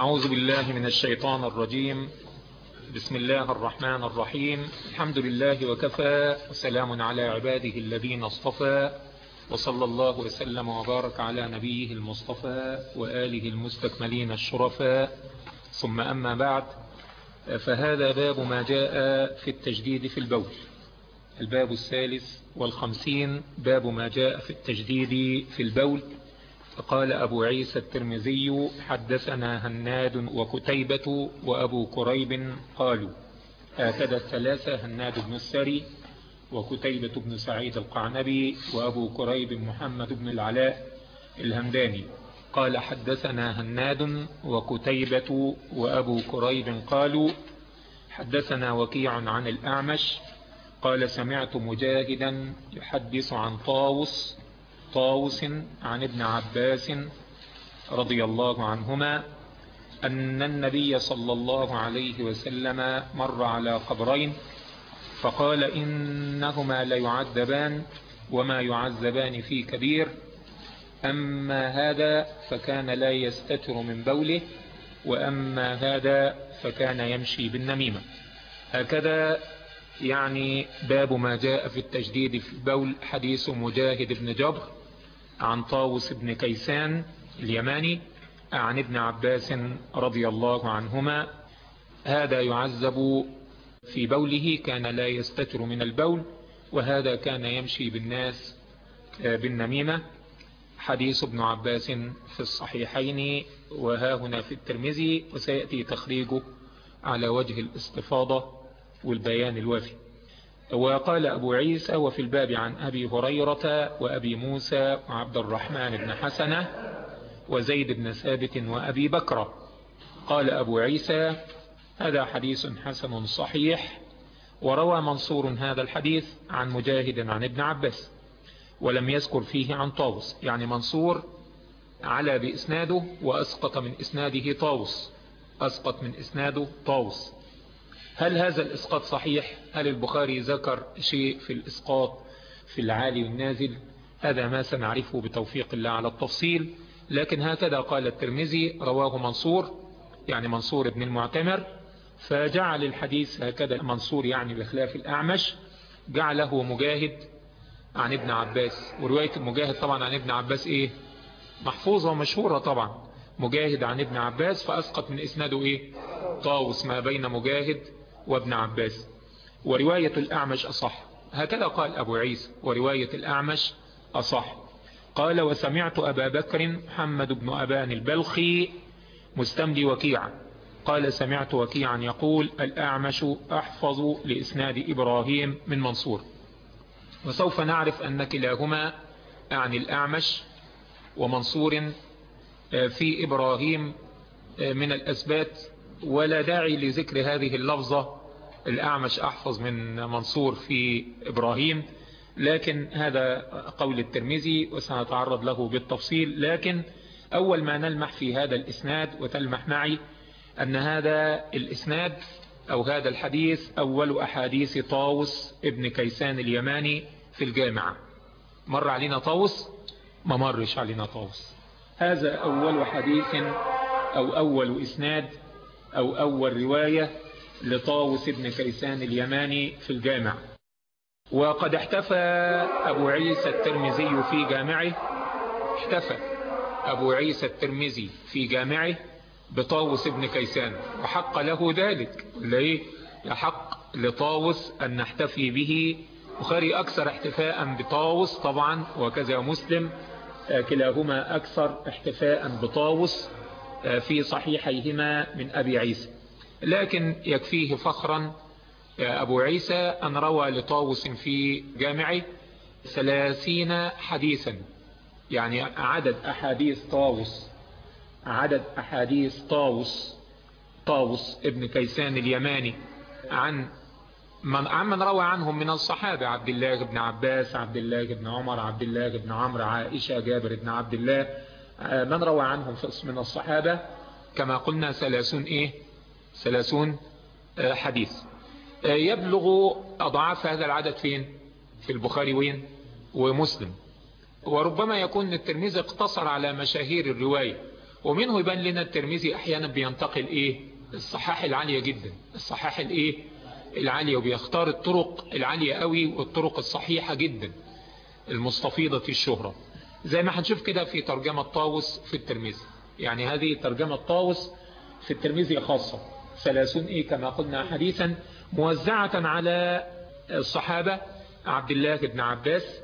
أعوذ بالله من الشيطان الرجيم. بسم الله الرحمن الرحيم. الحمد لله وكفى وسلام على عباده الذين اصطفى وصلى الله وسلم وبارك على نبيه المصطفى وآله المستكملين الشرفاء. ثم أما بعد فهذا باب ما جاء في التجديد في البول. الباب الثالث والخمسين باب ما جاء في التجديد في البول. قال أبو عيسى الترمذي حدثنا هناد وكتيبة وأبو كريب قالوا هكذا الثلاثة هناد بن السري وكتيبة بن سعيد القعنبي وأبو كريب محمد بن العلاء الهمداني. قال حدثنا هناد وكتيبة وأبو كريب قالوا حدثنا وكيع عن الأعمش قال سمعت مجاهدا يحدث عن طاوس طاوس عن ابن عباس رضي الله عنهما أن النبي صلى الله عليه وسلم مر على قبرين فقال إنهما ليعذبان وما يعذبان في كبير أما هذا فكان لا يستتر من بوله وأما هذا فكان يمشي بالنميمة. هكذا يعني باب ما جاء في التجديد في البول حديث مجاهد بن جبر. عن طاوس بن كيسان اليماني عن ابن عباس رضي الله عنهما هذا يعذب في بوله كان لا يستتر من البول وهذا كان يمشي بالناس بالنميمة. حديث ابن عباس في الصحيحين وها هنا في الترمذي وسيأتي تخريجه على وجه الاستفاضة والبيان الوافي. وقال أبو عيسى وفي الباب عن أبي هريرة وأبي موسى وعبد الرحمن بن حسنة وزيد بن ثابت وأبي بكر. قال أبو عيسى هذا حديث حسن صحيح وروى منصور هذا الحديث عن مجاهد عن ابن عباس ولم يذكر فيه عن طاوس يعني منصور على بإسناده وأسقط من إسناده طاوس أسقط من إسناده طاوس هل هذا الإسقاط صحيح؟ هل البخاري ذكر شيء في الإسقاط في العالي والنازل؟ هذا ما سنعرفه بتوفيق الله على التفصيل. لكن هكذا قال الترمذي رواه منصور يعني منصور بن المعتمر فجعل الحديث هكذا منصور يعني بخلاف الأعمش جعله مجاهد عن ابن عباس. ورواية المجاهد طبعا عن ابن عباس إيه؟ محفوظة ومشهورة طبعا. مجاهد عن ابن عباس فأسقط من إسناده إيه؟ طاوس ما بين مجاهد وابن عباس. ورواية الأعمش أصح. هكذا قال أبو عيسى ورواية الأعمش أصح. قال وسمعت أبا بكر محمد بن أبان البلخي مستملي وكيعا. قال سمعت وكيعا يقول الأعمش أحفظ لإسناد إبراهيم من منصور. وسوف نعرف أن كلاهما أعني الأعمش ومنصور في إبراهيم من الأسبات ولا داعي لذكر هذه اللفظة الأعمش أحفظ من منصور في إبراهيم لكن هذا قول الترمذي وسنتعرض له بالتفصيل لكن أول ما نلمح في هذا الإسناد وتلمح معي أن هذا الإسناد أو هذا الحديث أول أحاديث طاوس ابن كيسان اليماني في الجامعة. مر علينا طاوس ما مرش علينا طاوس هذا أول حديث أو أول إسناد أو أول رواية لطاوس ابن كيسان اليماني في الجامع. وقد احتفى أبو عيسى الترمذي في جامعه احتفى أبو عيسى الترمذي في جامعه بطاوس ابن كيسان. وحق له ذلك. ليه؟ يحق لطاوس أن نحتفي به. بخاري أكثر احتفاء بطاوس طبعا وكذا مسلم. كلاهما أكثر احتفاء بطاوس في صحيحيهما من أبي عيسى. لكن يكفيه فخرا أبو عيسى أن روى لطاوس في جامعه ثلاثين حديثا. يعني عدد أحاديث طاوس عدد أحاديث طاوس طاوس ابن كيسان اليماني عن من عمن روى عنهم من الصحابة عبد الله بن عباس عبد الله بن عمر عبد الله بن عمرو عائشة جابر بن عبد الله من روى عنهم من الصحابة؟ كما قلنا ثلاثون إيه؟ ثلاثون حديث. يبلغ أضعاف هذا العدد فين؟ في البخاري وين؟ ومسلم. وربما يكون الترمذي اقتصر على مشاهير الرواية ومنه يبان لنا الترمذي أحيانا بينتقل إيه؟ الصحاح العالية جدا الصحاح الإيه؟ العالية وبيختار الطرق العالية قوي والطرق الصحيحة جدا المستفيضة في الشهرة. زي ما هنشوف كده في ترجمة طاوس في الترمذي. يعني هذه ترجمة طاوس في الترمذي خاصة ثلاثون إيه كما قلنا حديثا موزعة على الصحابة عبد الله بن عباس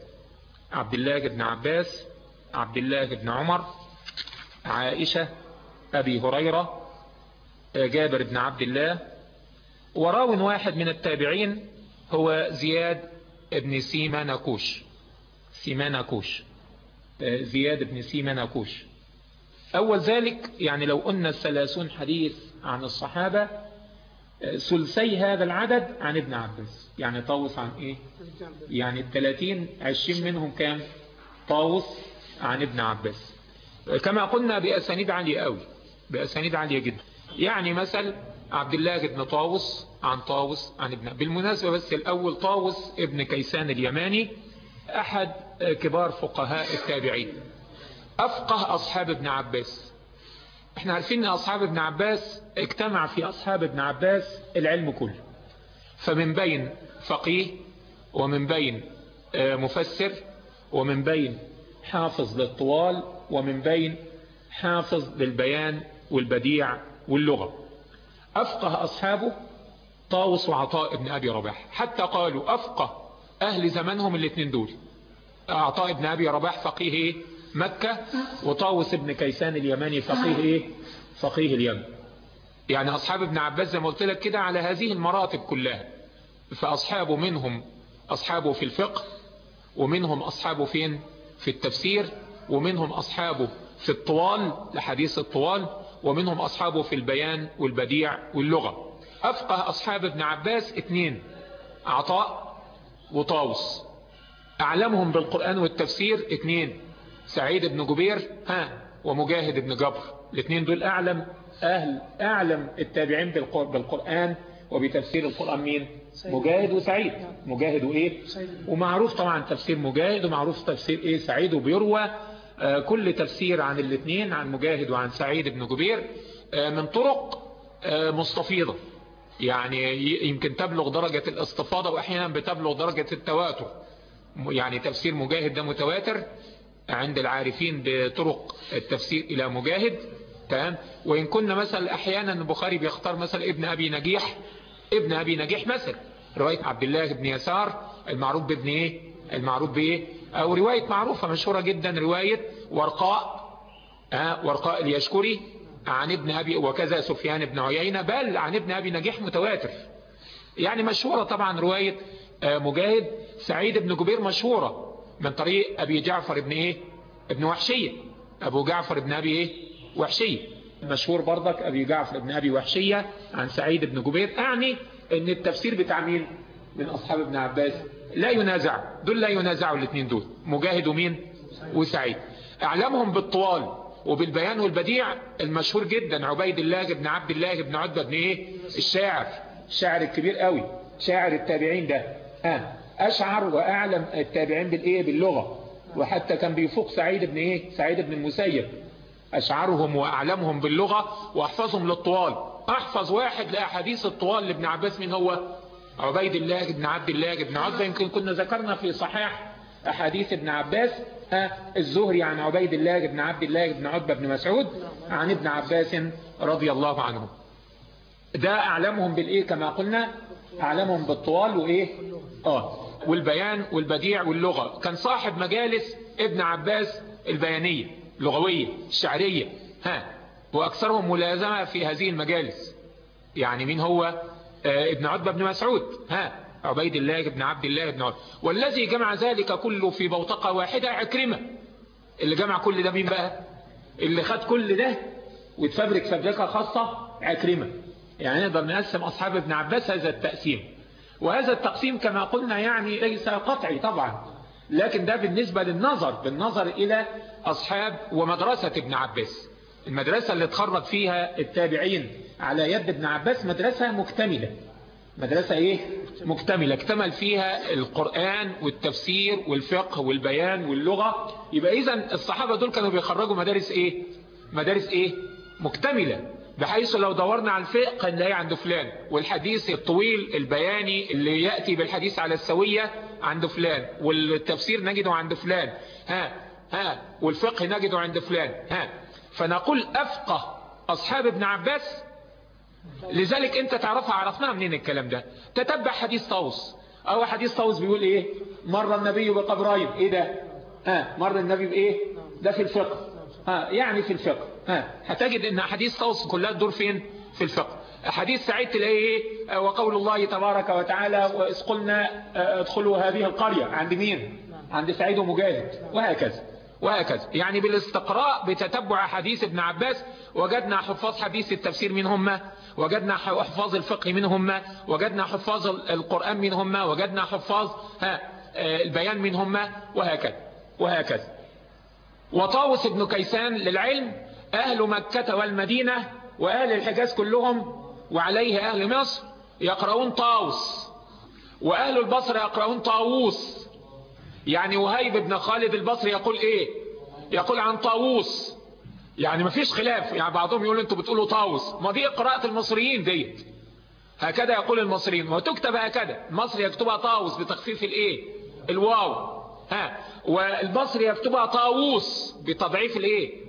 عبد الله بن عباس عبد الله بن عمر عائشة أبي هريرة جابر بن عبد الله. وراو واحد من التابعين هو زياد بن سيما نكوش سيما نكوش زياد بن سيما نكوش أول ذلك يعني لو قلنا الثلاثون حديث عن الصحابة ثلثي هذا العدد عن ابن عباس. يعني طاوس عن إيه؟ يعني الثلاثين عشرين منهم كام طاوس عن ابن عباس. كما قلنا بأسانيد عالية قوي بأسانيد عالية جدا. يعني مثل عبد الله بن طاوس عن طاوس عن ابن بالمناسبة بس الأول طاوس ابن كيسان اليماني أحد كبار فقهاء التابعين. أفقه أصحاب ابن عباس. إحنا عارفين ان أصحاب ابن عباس اجتمع في أصحاب ابن عباس العلم كله. فمن بين فقيه ومن بين مفسر ومن بين حافظ للطوال ومن بين حافظ للبيان والبديع واللغة. أفقه أصحابه طاوس وعطاء ابن أبي رباح. حتى قالوا أفقه أهل زمانهم الاثنين دول. عطاء ابن أبي رباح فقيه مكة وطاوس ابن كيسان اليماني فقيه إيه؟ فقيه اليمن. يعني أصحاب ابن عباس زي ما قلت لك كده على هذه المراتب كلها. فأصحابه منهم أصحابه في الفقه ومنهم أصحابه فين؟ في التفسير ومنهم أصحابه في الطوال لحديث الطوال ومنهم أصحابه في البيان والبديع واللغة. أفقه أصحاب ابن عباس اثنين عطاء وطاوس أعلمهم بالقرآن والتفسير اثنين. سعيد بن جبير ها ومجاهد بن جبر. الاثنين دول أعلم أهل أعلم التابعين بالقرآن وبتفسير القرآن مين؟ مجاهد وسعيد. مجاهد وإيه؟ ومعروف طبعا تفسير مجاهد ومعروف تفسير إيه؟ سعيد وبيروى آه كل تفسير عن الاثنين عن مجاهد وعن سعيد بن جبير آه من طرق آه مستفيضة. يعني يمكن تبلغ درجة الاستفاضة وأحيانا بتبلغ درجة التواتر. يعني تفسير مجاهد ده متواتر عند العارفين بطرق التفسير إلى مجاهد تمام؟ وإن كنا مثلا أحيانا البخاري بيختار مثلا ابن أبي نجيح ابن أبي نجيح مثلا رواية عبد الله بن يسار المعروف بابن إيه؟ المعروف بإيه؟ أو رواية معروفة مشهورة جدا رواية ورقاء آه ورقاء اليشكري عن ابن أبي وكذا سفيان بن عيينة بل عن ابن أبي نجيح متواتر. يعني مشهورة طبعا رواية آه مجاهد سعيد بن جبير مشهورة. من طريق أبي جعفر ابن إيه؟ ابن وحشية أبو جعفر ابن أبي إيه؟ وحشية مشهور برضك أبي جعفر ابن أبي وحشية عن سعيد بن جبير أعني أن التفسير بتاع مين من أصحاب ابن عباس. لا ينازع دول لا ينازعوا الاثنين دول مجاهد ومين؟ وسعيد. أعلمهم بالطوال وبالبيان والبديع المشهور جدا عبيد الله بن عبد الله بن عتبة بن إيه؟ الشاعر الشاعر الكبير قوي شاعر التابعين ده. ها أشعر وأعلم التابعين بالإيه؟ باللغة. وحتى كان بيفوق سعيد بن إيه؟ سعيد بن المسيب. أشعرهم وأعلمهم باللغة وأحفظهم للطوال. أحفظ واحد لأحاديث الطوال لابن عباس. من هو؟ عبيد الله بن عبد الله بن عتبة يمكن كنا ذكرنا في صحيح أحاديث ابن عباس الزهري عن عبيد الله بن عبد الله بن عتبة بن مسعود عن ابن عباس رضي الله عنه. ده أعلمهم بالإيه؟ كما قلنا أعلمهم بالطوال وإيه؟ آه والبيان والبديع واللغة. كان صاحب مجالس ابن عباس البيانية لغوية الشعرية ها وأكثرهم ملازمة في هذه المجالس. يعني مين هو؟ آه ابن عتبة بن مسعود. ها عبيد الله بن عبد الله بن عتبة. والذي جمع ذلك كله في بوتقة واحدة عكرمة. اللي جمع كل ده مين بقى؟ اللي خد كل ده وتفبرك فبركة خاصة عكرمة. يعني نقدر نقسم أصحاب ابن عباس هذا التقسيم. وهذا التقسيم كما قلنا يعني ليس قطعي طبعا لكن ده بالنسبة للنظر بالنظر إلى أصحاب ومدرسة ابن عباس. المدرسة اللي اتخرج فيها التابعين على يد ابن عباس مدرسة مكتملة. مدرسة إيه؟ مكتملة. اكتمل فيها القرآن والتفسير والفقه والبيان واللغة. يبقى اذا الصحابة دول كانوا بيخرجوا مدارس إيه؟ مدارس إيه؟ مكتملة. بحيث لو دورنا على الفقه نلاقي عند فلان والحديث الطويل البياني اللي يأتي بالحديث على السوية عند فلان والتفسير نجده عند فلان ها ها والفقه نجده عند فلان ها. فنقول أفقه أصحاب ابن عباس لذلك أنت تعرفها عرفناها منين الكلام ده؟ تتبع حديث طوس أو حديث طوس بيقول إيه؟ مر النبي بقبرين إيه ده؟ ها مر النبي بإيه؟ ده في الفقه. ها يعني في الفقه. ها هتجد إن حديث طوس كلها تدور فين؟ في الفقه. حديث سعيد تلاقيه إيه وقول الله تبارك وتعالى وإذ قلنا ادخلوا هذه القرية. عند مين؟ عند سعيد ومجاهد وهكذا وهكذا. يعني بالاستقراء بتتبع حديث ابن عباس وجدنا حفاظ حديث التفسير منهم وجدنا حفاظ الفقه منهم وجدنا حفاظ القرآن منهم وجدنا حفاظ ها البيان منهم وهكذا وهكذا. وطاوس ابن كيسان للعلم أهل مكة والمدينة وأهل الحجاز كلهم وعليه أهل مصر يقرؤون طاوس وأهل البصر يقرؤون طاووس. يعني وهيب بن خالد البصري يقول إيه؟ يقول عن طاووس. يعني ما فيش خلاف يعني بعضهم يقول أنتوا بتقولوا طاوس ما دي قراءة المصريين ديت. هكذا يقول المصريين وتكتب هكذا. المصري يكتبها طاوس بتخفيف الإيه؟ الواو. ها. والبصري يكتبها طاووس بتضعيف الايه؟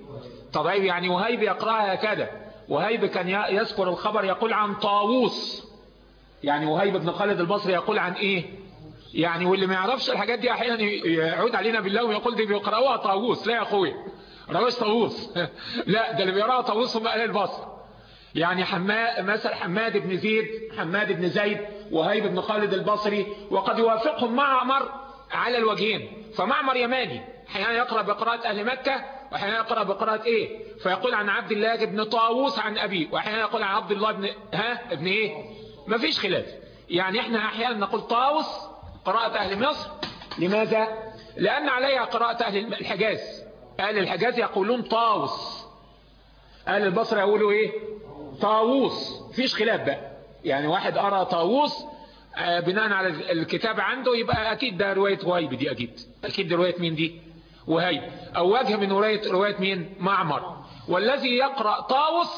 تضعيف يعني وهيب يقرأها هكذا. وهيب كان يذكر الخبر يقول عن طاووس. يعني وهيب بن خالد البصري يقول عن إيه؟ يعني واللي ما يعرفش الحاجات دي أحيانا يعود علينا بالله ويقول دي بيقرأوها طاووس. لا يا اخويا رواش طاووس. لا ده اللي بيقرأها طاووس هم أهل البصر. يعني حماد مثلا حماد بن زيد حماد بن زيد وهيب بن خالد البصري وقد يوافقهم معمر على الوجهين. فمعمر يماني أحيانا يقرأ بقراءة أهل مكة واحيانا يقرأ بقراءة إيه؟ فيقول عن عبد الله بن طاووس عن أبيه واحيانا يقول عن عبد الله بن ها؟ ابن إيه؟ مفيش خلاف. يعني إحنا أحيانا نقول طاووس قراءة أهل مصر. لماذا؟ لأن عليها قراءة أهل الحجاز. أهل الحجاز يقولون طاوس أهل البصر يقولوا إيه؟ طاووس. فيش خلاف بقى. يعني واحد قرأ طاووس بناء على الكتاب عنده يبقى أكيد ده رواية وهيب دي أكيد. أكيد دي رواية مين دي؟ وهيب. أو وجه من رواية, رواية مين؟ معمر. والذي يقرأ طاوس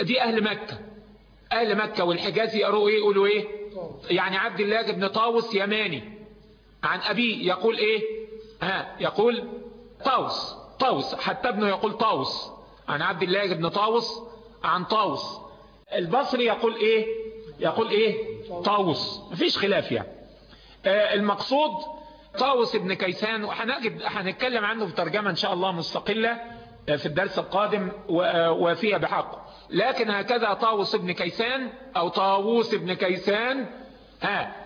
دي أهل مكة. أهل مكة والحجاز يقروا إيه؟ يقولوا إيه؟ يعني عبد الله بن طاوس يماني. عن ابيه يقول إيه؟ ها يقول طاوس طاوس حتى ابنه يقول طاوس عن عبد الله بن طاوس عن طاوس البصري يقول إيه؟ يقول إيه؟ طاوس مفيش خلاف يعني. آه المقصود طاوس ابن كيسان وهنجد هنتكلم عنه في ترجمة إن شاء الله مستقلة في الدرس القادم وفيها بحق لكن هكذا طاوس ابن كيسان أو طاووس ابن كيسان ها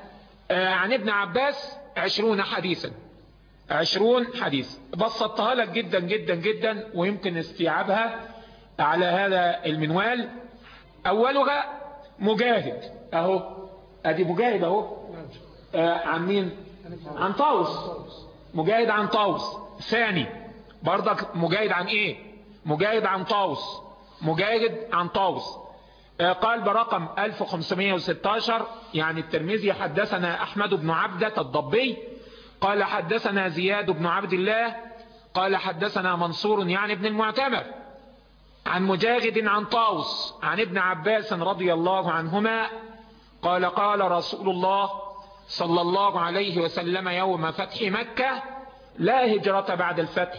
آه عن ابن عباس عشرون حديثا. عشرون حديث. بسطتها لك جدا جدا جدا ويمكن استيعابها على هذا المنوال. أولها مجاهد. أهو. أدي مجاهد أهو. آه عن مين؟ عن طاوس مجاهد عن طاوس ثاني برضك مجاهد عن إيه؟ مجاهد عن طاوس مجاهد عن طاوس آه قال برقم 1516 يعني الترمذي حدثنا أحمد بن عبدة الضبي قال حدثنا زياد بن عبد الله قال حدثنا منصور يعني ابن المعتمر. عن مجاهد عن طاوس عن ابن عباس رضي الله عنهما قال قال رسول الله صلى الله عليه وسلم يوم فتح مكة لا هجرة بعد الفتح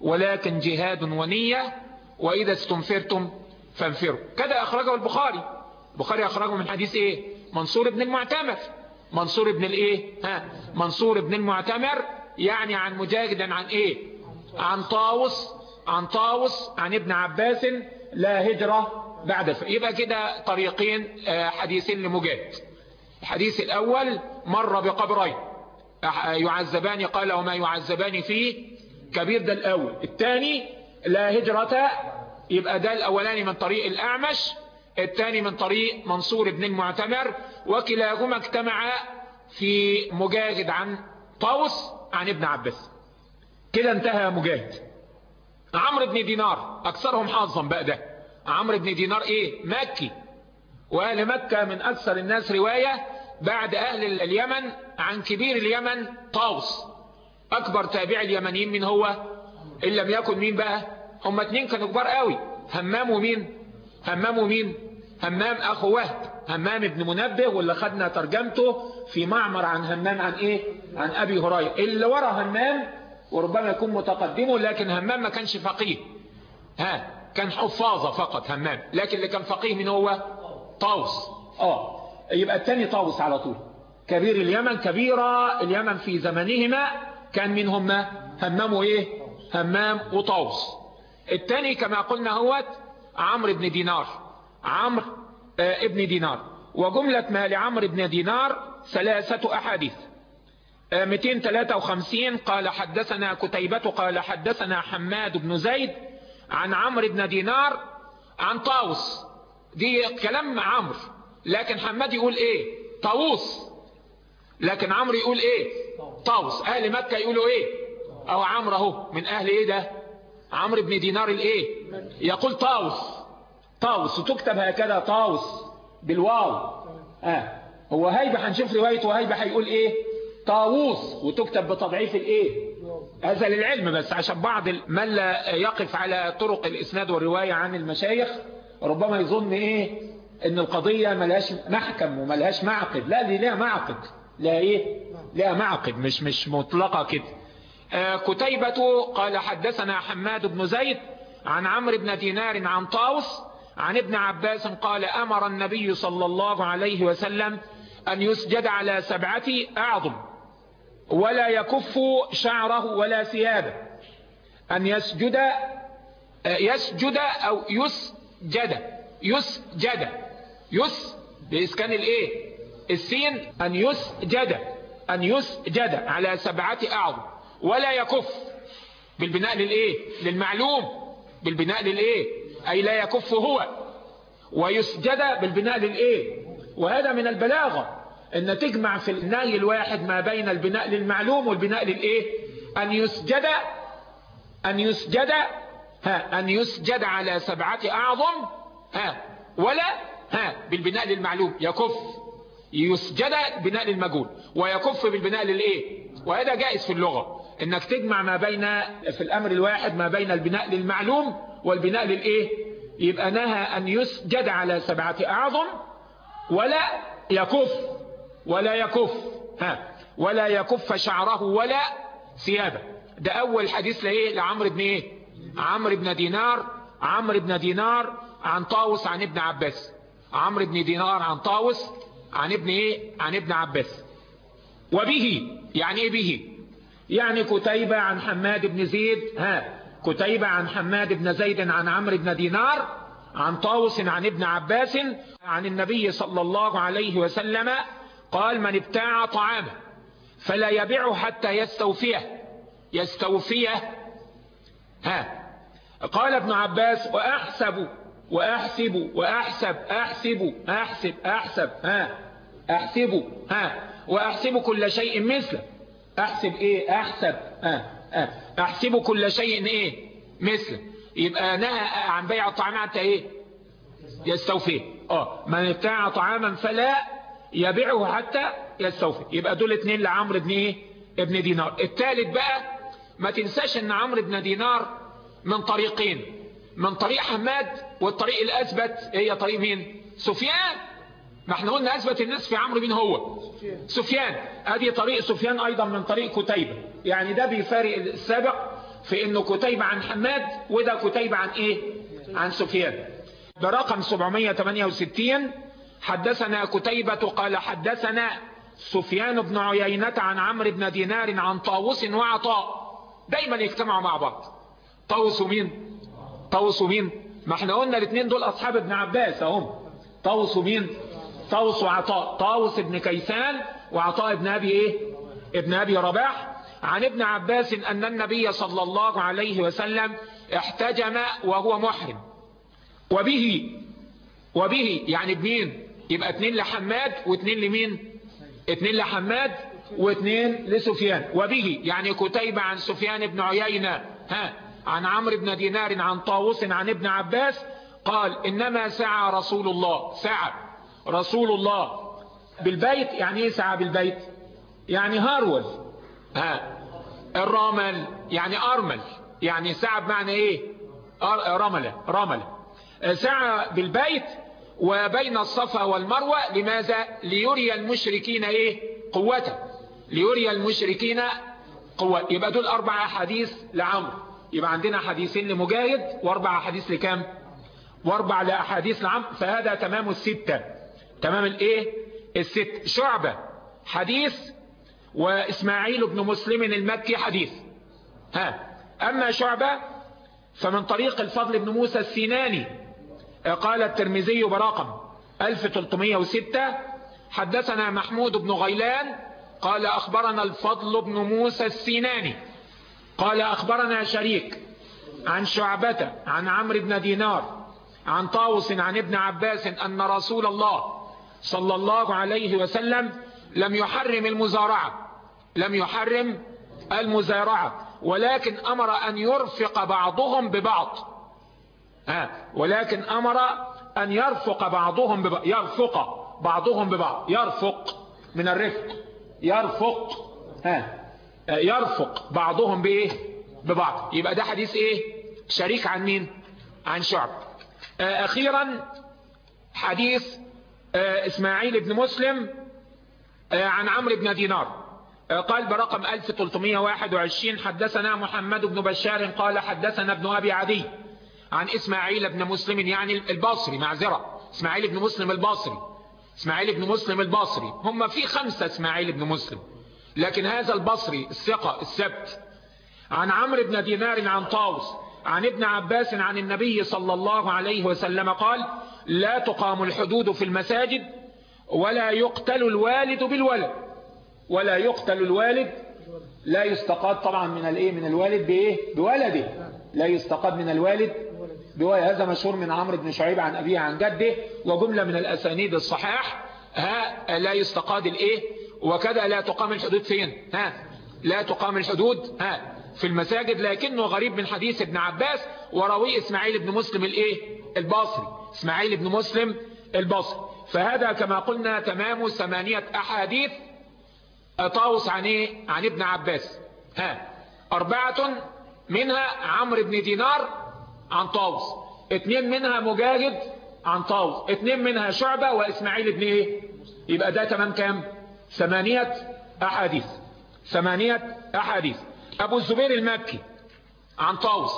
ولكن جهاد ونية وإذا استنفرتم فانفروا. كذا أخرجه البخاري. البخاري أخرجه من حديث إيه؟ منصور بن المعتمر. منصور بن الإيه؟ ها منصور بن المعتمر يعني عن مجاهد عن إيه؟ عن طاوس عن طاوس عن ابن عباس لا هجرة بعد يبقى كده طريقين حديثين لمجاهد. الحديث الأول مر بقبرين. يعذبان قال وما يعذبان فيه كبير ده الأول الثاني لا هجرة يبقى ده الأولاني من طريق الأعمش الثاني من طريق منصور بن المعتمر وكلاهما اجتمع في مجاهد عن طاوس عن ابن عباس. كده انتهى مجاهد. عمرو بن دينار أكثرهم حظا بقى ده. عمرو بن دينار إيه؟ مكي. وأهل مكة من أكثر الناس رواية بعد أهل اليمن عن كبير اليمن طاوس أكبر تابع اليمنيين من هو؟ إن لم يكن مين بقى؟ هم اتنين كانوا كبار قوي. همام ومين؟ همام ومين؟ همام أخو وهب. همام ابن منبه واللي خدنا ترجمته في معمر عن همام عن إيه؟ عن أبي هريرة. اللي ورا همام وربما يكون متقدمه لكن همام ما كانش فقيه. ها؟ كان حفاظة فقط همام. لكن اللي كان فقيه من هو؟ طاوس آه. يبقى الثاني طاوس على طول. كبير اليمن كبيرة اليمن في زمنهما كان منهم همام وإيه؟ همام وطاوس الثاني كما قلنا هو عمرو بن دينار. عمرو آه ابن دينار. وجملة ما لعمرو بن دينار ثلاثة أحاديث. 253 قال حدثنا كتيبة قال حدثنا حماد بن زيد عن عمرو بن دينار عن طاوس دي كلام عمرو. لكن حماد يقول إيه؟ طاووس. لكن عمرو يقول إيه؟ طاوس أهل مكة يقولوا إيه؟ أو عمرو أهو. من أهل إيه ده؟ عمرو بن دينار الإيه؟ يقول طاوس طاوس وتكتب هكذا طاوس بالواو. آه. هو هيبة هنشوف روايته. وهيبة هيقول إيه؟ طاووس. وتكتب بتضعيف الإيه؟ هذا للعلم بس عشان بعض من لا يقف على طرق الإسناد والرواية عن المشايخ ربما يظن إيه؟ إن القضية ملهاش محكم وملهاش معقد. لا دي لها معقد. لا إيه؟ لها معقد مش مش مطلقة كده. آه كتيبة قال حدثنا حماد بن زيد عن عمرو بن دينار عن طاوس عن ابن عباس قال أمر النبي صلى الله عليه وسلم أن يسجد على سبعة أعظم. ولا يكف شعره ولا ثيابه. أن يسجد يسجد أو يسجد يسجد يس بإسكان الإيه؟ السين. أن يسجد أن يسجد على سبعة أعظم. ولا يكف بالبناء للإيه؟ للمعلوم. بالبناء للإيه؟ أي لا يكف هو. ويسجد بالبناء للإيه؟ وهذا من البلاغة. إن تجمع في النهي الواحد ما بين البناء للمعلوم والبناء للإيه؟ أن يسجد أن يسجد ها أن يسجد على سبعة أعظم ها ولا ها بالبناء للمعلوم. يكف يسجد بناء للمجهول. ويكف بالبناء للإيه؟ وهذا جائز في اللغة. إنك تجمع ما بين في الأمر الواحد ما بين البناء للمعلوم والبناء للإيه؟ يبقى نهى أن يسجد على سبعة أعظم ولا يكف. ولا يكف. ها. ولا يكف شعره ولا ثيابه. ده أول حديث لإيه؟ لعمرو بن إيه؟ عمرو بن دينار. عمرو بن دينار عن طاوس عن ابن عباس. عمرو بن دينار عن طاوس عن ابن إيه؟ عن ابن عباس. وبه. يعني إيه به؟ يعني كتيبة عن حماد بن زيد. ها. كتيبة عن حماد بن زيد عن عمرو بن دينار عن طاوس عن ابن عباس عن النبي صلى الله عليه وسلم قال من ابتاع طعامه فلا يبيعه حتى يستوفيه. يستوفيه. ها. قال ابن عباس وأحسب وأحسب وأحسب أحسب أحسب أحسب ها. أحسب ها. وأحسب كل شيء مثله. أحسب إيه؟ أحسب ها أحسب كل شيء إيه؟ مثله. يبقى نهى عن بيع الطعام حتى إيه؟ يستوفيه. آه. من ابتاع طعاما فلا يبيعه حتى يستوفي. يبقى دول اتنين لعمرو بن إيه؟ ابن دينار. الثالث بقى ما تنساش إن عمرو بن دينار من طريقين. من طريق حماد والطريق الأثبت. هي طريق مين؟ سفيان. ما إحنا قلنا أثبت الناس في عمرو مين هو. سفيان. أدي طريق سفيان أيضا من طريق كتيبة. يعني ده بيفارق السابق في انه كتيبة عن حماد وده كتيبة عن إيه؟ عن سفيان. برقم 768 حدثنا كتيبة قال حدثنا سفيان بن عيينة عن عمرو بن دينار عن طاووس وعطاء. دايما يجتمعوا مع بعض. طاووس مين طاووس مين ما إحنا قلنا الاثنين دول أصحاب ابن عباس اهم طاووس مين طاووس وعطاء. طاووس بن كيسان وعطاء ابن أبي إيه؟ ابن أبي رباح. عن ابن عباس أن النبي صلى الله عليه وسلم احتجم وهو محرم. وبه وبه يعني بمين؟ يبقى اتنين لحماد واتنين لمين؟ اتنين لحماد واتنين لسفيان. وبه يعني كتيبة عن سفيان بن عيينة. ها عن عمرو بن دينار عن طاووس عن ابن عباس. قال إنما سعى رسول الله. سعى رسول الله. بالبيت؟ يعني إيه سعى بالبيت؟ يعني هرول ها الرامل يعني أرمل. يعني سعى بمعنى إيه؟ رملة رملة. سعى بالبيت وبين الصفا والمروة لماذا؟ ليري المشركين إيه؟ قوته. ليري المشركين قوة. يبقى دول أربع حديث لعمر يبقى عندنا حديثين لمجاهد وأربع حديث لكام وأربع لأحاديث لعمر فهذا تمام الستة. تمام الإيه؟ الست. شعبة. حديث وإسماعيل بن مسلم المكي حديث. ها. أما شعبة فمن طريق الفضل بن موسى السيناني قال الترمذي برقم 1306 حدثنا محمود بن غيلان قال أخبرنا الفضل بن موسى السيناني قال أخبرنا شريك عن شعبة عن عمرو بن دينار عن طاوس عن ابن عباس أن رسول الله صلى الله عليه وسلم لم يحرم المزارعة لم يحرم المزارعة ولكن أمر أن يرفق بعضهم ببعض. ولكن أمر أن يرفق بعضهم ببعض يرفق بعضهم ببعض يرفق من الرفق يرفق ها يرفق بعضهم بإيه؟ ببعض. يبقى ده حديث إيه؟ شريك عن مين؟ عن شعب. أخيرا حديث إسماعيل بن مسلم عن عمرو بن دينار. قال برقم 1321 حدثنا محمد بن بشار قال حدثنا ابن أبي عدي. عن إسماعيل بن مسلم يعني البصري معذرة. إسماعيل بن مسلم البصري إسماعيل بن مسلم البصري هم في خمسة إسماعيل بن مسلم. لكن هذا البصري الثقة السبت. عن عمرو بن دينار عن طاوس عن ابن عباس عن النبي صلى الله عليه وسلم قال لا تقام الحدود في المساجد ولا يقتل الوالد بالولد. ولا يقتل الوالد لا يستقاد طبعا من الإيه؟ من الوالد بإيه؟ بولده. لا يستقاد من الوالد بولد هذا مشهور من عمرو بن شعيب عن أبيه عن جده وجملة من الأسانيد الصحاح ها لا يستقاد الإيه؟ وكذا لا تقام الحدود فين؟ ها لا تقام الحدود ها في المساجد لكنه غريب من حديث ابن عباس وروي إسماعيل بن مسلم الإيه؟ الباصري إسماعيل بن مسلم الباصري. فهذا كما قلنا تمام ثمانية أحاديث طاوس عن إيه؟ عن ابن عباس. ها أربعة منها عمرو بن دينار عن طاوس اتنين منها مجاهد عن طاوس اتنين منها شعبة وإسماعيل بن إيه؟ يبقى ده تمام كام؟ ثمانية أحاديث. ثمانية أحاديث. أبو الزبير المكي عن طاوس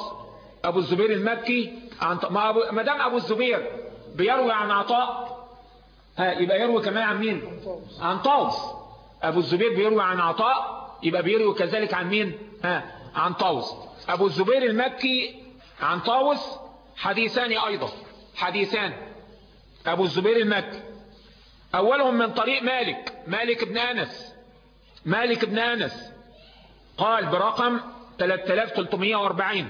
أبو الزبير المكي عن ط... ما, أبو... ما دام أبو الزبير بيروي عن عطاء ها يبقى يروي كمان عن مين؟ عن طاوس أبو الزبير بيروي عن عطاء يبقى بيروي كذلك عن مين؟ ها عن طاوس أبو الزبير المكي عن طاوس حديثان أيضا. حديثان. أبو الزبير المكي. أولهم من طريق مالك مالك بن أنس. مالك بن أنس. قال برقم 3340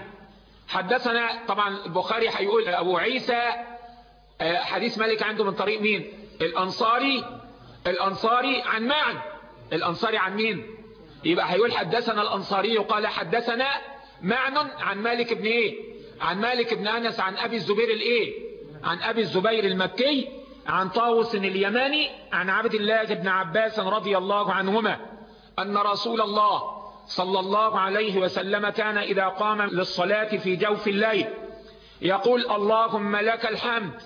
حدثنا طبعا البخاري هيقول أبو عيسى حديث مالك عنده من طريق مين؟ الأنصاري. الأنصاري عن معن. الأنصاري عن مين؟ يبقى هيقول حدثنا الأنصاري قال حدثنا معن عن مالك بن إيه؟ عن مالك بن أنس عن أبي الزبير الإيه؟ عن أبي الزبير المكي عن طاووس اليماني عن عبد الله بن عباس رضي الله عنهما أن رسول الله صلى الله عليه وسلم كان إذا قام للصلاة في جوف الليل يقول اللهم لك الحمد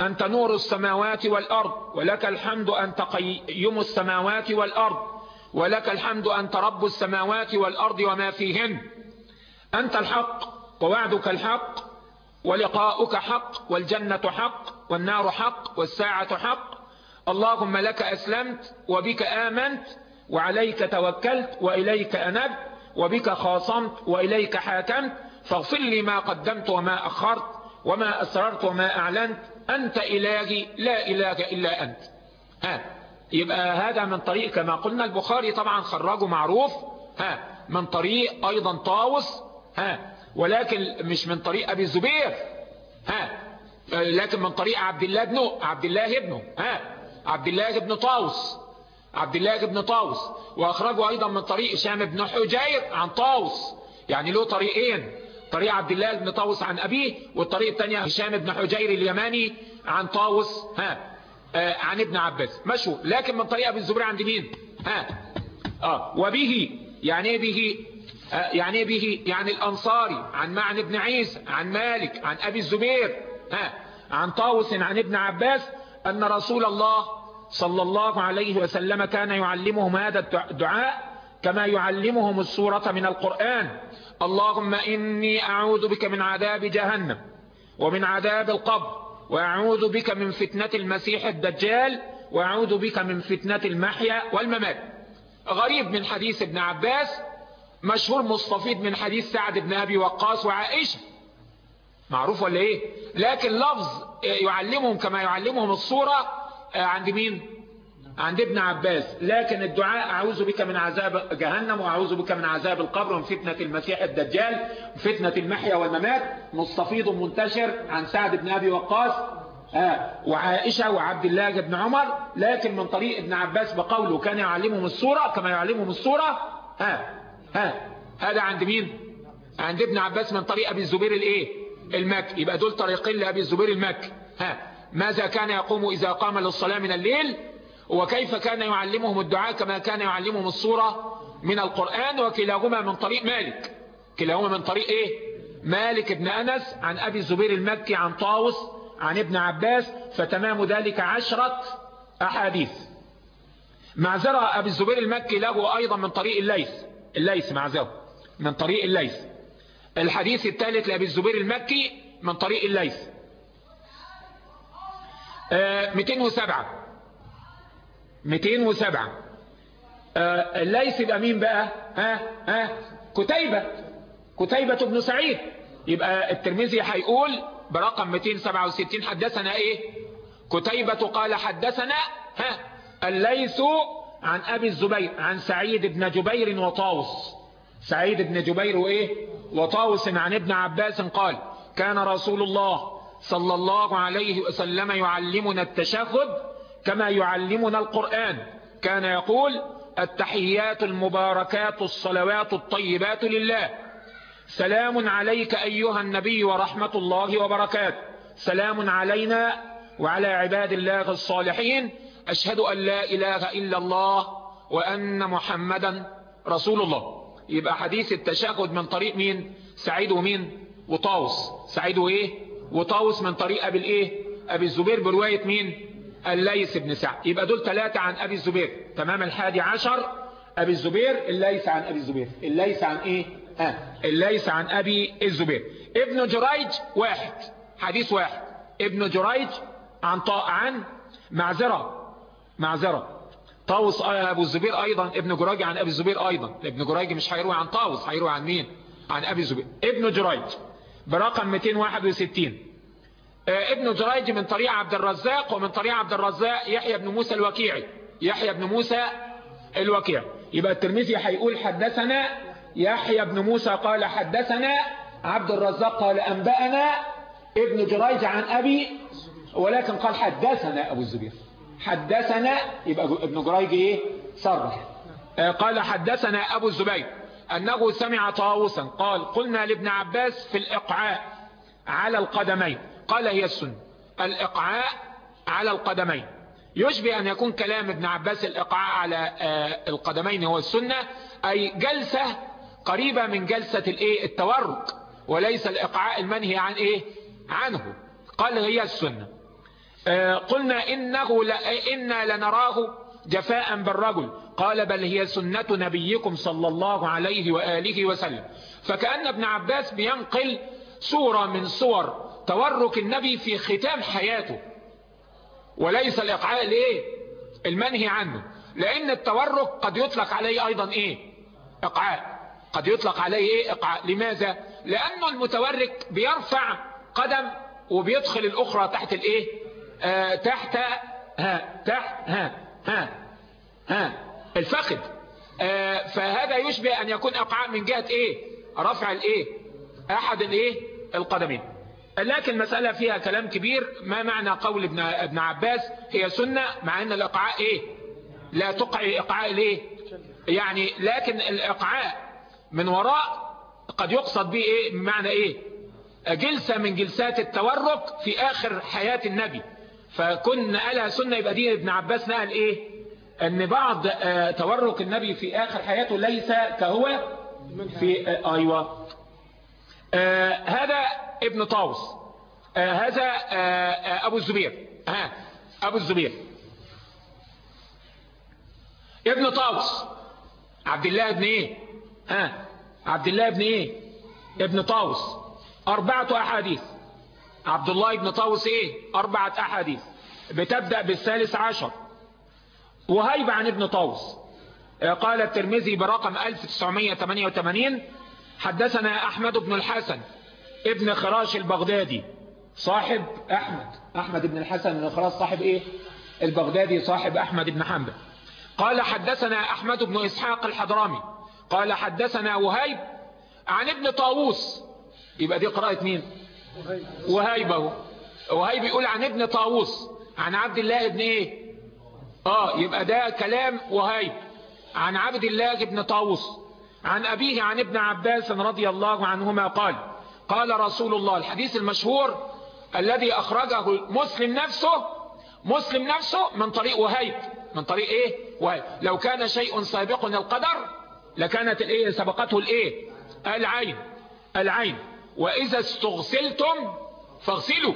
أنت نور السماوات والأرض ولك الحمد أنت قيم السماوات والأرض ولك الحمد أنت رب السماوات والأرض وما فيهن أنت الحق ووعدك الحق ولقاؤك حق والجنة حق والنار حق والساعة حق. اللهم لك أسلمت وبك آمنت وعليك توكلت وإليك أنبت وبك خاصمت وإليك حاكمت. فاغفر لي ما قدمت وما أخرت وما أسررت وما أعلنت. أنت إلهي لا إله إلا أنت. ها يبقى هذا من طريق كما قلنا البخاري طبعا خرجه معروف. ها من طريق أيضا طاوس ها ولكن مش من طريق أبي الزبير. ها. لكن من طريق عبد الله ابنه عبد الله ابنه ها. عبد الله ابن طاوس عبد الله بن طاوس وأخرجه أيضا من طريق هشام بن حجير عن طاوس يعني له طريقين. طريق عبد الله بن طاوس عن أبيه والطريق الثانية هشام بن حجير اليماني عن طاوس ها. آه عن ابن عباس. مشهور. لكن من طريق أبي الزبير عند مين؟ ها. آه. وبه. يعني إيه به؟ يعني إيه به؟ يعني الأنصاري عن معن بن عيسى عن مالك عن أبي الزبير ها عن طاوس عن ابن عباس أن رسول الله صلى الله عليه وسلم كان يعلمهم هذا الدعاء كما يعلمهم السورة من القرآن. اللهم إني أعوذ بك من عذاب جهنم ومن عذاب القبر وأعوذ بك من فتنة المسيح الدجال وأعوذ بك من فتنة المحيا والممات. غريب من حديث ابن عباس مشهور مستفيد من حديث سعد بن أبي وقاص وعائشة. معروف ولا إيه؟ لكن لفظ يعلمهم كما يعلمهم الصورة عند مين؟ عند ابن عباس. لكن الدعاء أعوذ بك من عذاب جهنم وأعوذ بك من عذاب القبر ومن فتنة المسيح الدجال وفتنة المحيا والممات. مستفيض منتشر عن سعد بن أبي وقاص آه وعائشة وعبد الله بن عمر. لكن من طريق ابن عباس بقوله كان يعلمهم الصورة كما يعلمهم الصورة ها ها هذا عند مين؟ عند ابن عباس من طريق أبي الزبير الإيه؟ المكي. يبقى دول طريقين لأبي الزبير المكي. ها ماذا كان يقوم إذا قام للصلاة من الليل؟ وكيف كان يعلمهم الدعاء كما كان يعلمهم الصورة من القرآن؟ وكلاهما من طريق مالك. كلاهما من طريق إيه؟ مالك ابن أنس عن أبي الزبير المكي عن طاوس عن ابن عباس فتمام ذلك عشرة أحاديث. معذرة أبي الزبير المكي له أيضا من طريق الليث. الليث معذرة من طريق الليث. الحديث الثالث لأبي الزبير المكي من طريق الليث. آه 207 207 آه الليث يبقى مين بقى؟ ها؟ ها؟ كتيبة. كتيبة بن سعيد. يبقى الترمذي هيقول برقم 267 حدثنا إيه؟ كتيبة قال حدثنا ها؟ الليث عن أبي الزبير عن سعيد بن جبير وطاوس سعيد بن جبير وإيه؟ وطاوس عن ابن عباس قال كان رسول الله صلى الله عليه وسلم يعلمنا التشهد كما يعلمنا القرآن. كان يقول التحيات المباركات الصلوات الطيبات لله. سلام عليك أيها النبي ورحمة الله وبركاته. سلام علينا وعلى عباد الله الصالحين أشهد أن لا إله إلا الله وأن محمدا رسول الله. يبقى حديث التشهد من طريق مين؟ سعيد ومين؟ وطاوس سعيد وإيه؟ وطاوس من طريق أبي الإيه؟ أبي الزبير برواية مين؟ الليث بن سعد. يبقى دول ثلاثة عن أبي الزبير. تمام؟ الحادي عشر أبي الزبير. الليث عن أبي الزبير. الليث عن إيه؟ آه. الليث عن أبي الزبير. ابن جريج واحد. حديث واحد. ابن جريج عن عطاء عن معذرة. معذرة. طاوس أبو الزبير أيضا ابن جريج عن أبي الزبير أيضا. ابن جريج مش هيروي عن طاوس هيروي عن مين؟ عن أبي الزبير. ابن جريج برقم 261 ابن جريج من طريق عبد الرزاق ومن طريق عبد الرزاق يحيى بن موسى الوكيعي. يحيى بن موسى الوكيعي. يبقى الترمذي هيقول حدثنا يحيى بن موسى قال حدثنا عبد الرزاق قال أنبأنا ابن جريج عن أبي ولكن قال حدثنا أبو الزبير. حدثنا يبقى ابن جريج إيه؟ صرح. قال حدثنا أبو الزبير أنه سمع طاووسا قال قلنا لابن عباس في الإقعاء على القدمين. قال هي السنة الإقعاء على القدمين. يشبه أن يكون كلام ابن عباس الإقعاء على القدمين هو السنة أي جلسة قريبة من جلسة الإيه؟ التورك وليس الإقعاء المنهي عن إيه؟ عنه. قال هي السنة. قلنا إنه إنا لنراه جفاء بالرجل. قال بل هي سنة نبيكم صلى الله عليه وآله وسلم. فكأن ابن عباس بينقل صورة من صور تورك النبي في ختام حياته. وليس الإقعاء لإيه المنهي عنه. لأن التورك قد يطلق عليه أيضا إيه؟ إقعاء. قد يطلق عليه إيه؟ إقعاء. لماذا؟ لأنه المتورك بيرفع قدم وبيدخل الأخرى تحت الإيه؟ آه تحت ها تحت ها ها ها الفخذ. آه فهذا يشبه أن يكون إقعاء من جهة إيه؟ رفع الإيه؟ أحد الإيه؟ القدمين. لكن مسألة فيها كلام كبير. ما معنى قول ابن ابن عباس؟ هي سنة مع أن الإقعاء إيه؟ لا تقع إقعاء ليه يعني لكن الإقعاء من وراء قد يقصد به إيه؟ بمعنى إيه؟ جلسة من جلسات التورك في آخر حياة النبي. فكن قالها سنة يبقى دي ابن عباس نقل إيه؟ إن بعض تورك النبي في آخر حياته ليس كهو في آه أيوة. آه هذا ابن طاوس آه هذا آه آه أبو الزبير. ها أبو الزبير. ابن طاوس عبد الله ابن إيه؟ ها عبد الله ابن إيه؟ ابن طاوس أربعة أحاديث. عبد الله ابن طاوس إيه؟ أربعة أحاديث. بتبدأ بالثالث عشر. وهيب عن ابن طاوس قال الترمذي برقم 1988 حدثنا أحمد بن الحسن ابن خراش البغدادي صاحب أحمد. أحمد بن الحسن بن خراش صاحب إيه؟ البغدادي صاحب أحمد بن حنبل. قال حدثنا أحمد بن إسحاق الحضرامي. قال حدثنا وهيب عن ابن طاووس. يبقى دي قراءة مين؟ وهيبه. وهيب يقول عن ابن طاووس عن عبد الله ابن إيه؟ آه يبقى ده كلام وهيب. عن عبد الله بن طاووس. عن أبيه عن ابن عباس رضي الله عنهما قال قال رسول الله الحديث المشهور الذي أخرجه مسلم نفسه مسلم نفسه من طريق وهيب. من طريق إيه؟ وهيب. لو كان شيء سابق القدر لكانت الإيه؟ سبقته الإيه؟ العين. العين. وإذا استغسلتم فاغسلوا.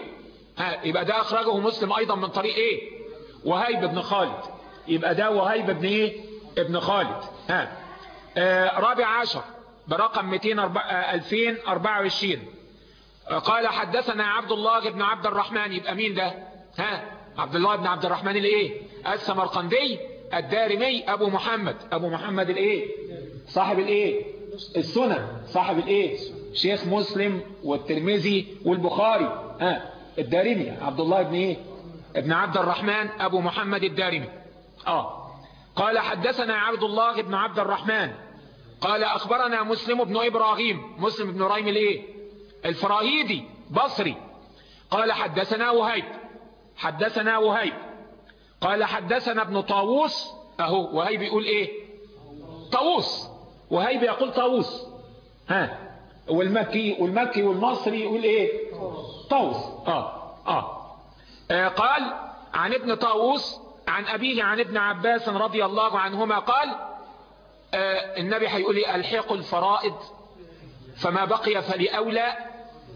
ها يبقى ده أخرجه مسلم أيضا من طريق إيه؟ وهيب بن خالد. يبقى ده وهيب بن إيه؟ ابن خالد. ها آه رابع عشر برقم 2024 آه قال حدثنا عبد الله بن عبد الرحمن. يبقى مين ده؟ ها عبد الله بن عبد الرحمن الإيه؟ السمرقندي الدارمي أبو محمد. أبو محمد الإيه؟ صاحب الإيه؟ السنن. صاحب الإيه؟ شيخ مسلم والترمذي والبخاري. ها الدارمي. عبد الله بن إيه؟ ابن عبد الرحمن أبو محمد الدارمي. آه. قال حدثنا عبد الله بن عبد الرحمن. قال أخبرنا مسلم بن إبراهيم. مسلم بن رايم الإيه؟ الفراهيدي بصري. قال حدثنا وهيب. حدثنا وهيب. قال حدثنا ابن طاووس. أهو وهيب يقول إيه؟ طاووس. وهيب يقول طاووس. ها. والمكي والمكي والمصري يقول إيه طاووس آه. آه. آه قال عن ابن طاووس عن أبيه عن ابن عباس رضي الله عنهما قال آه النبي هيقول الحق الفرائض فما بقي فلأولى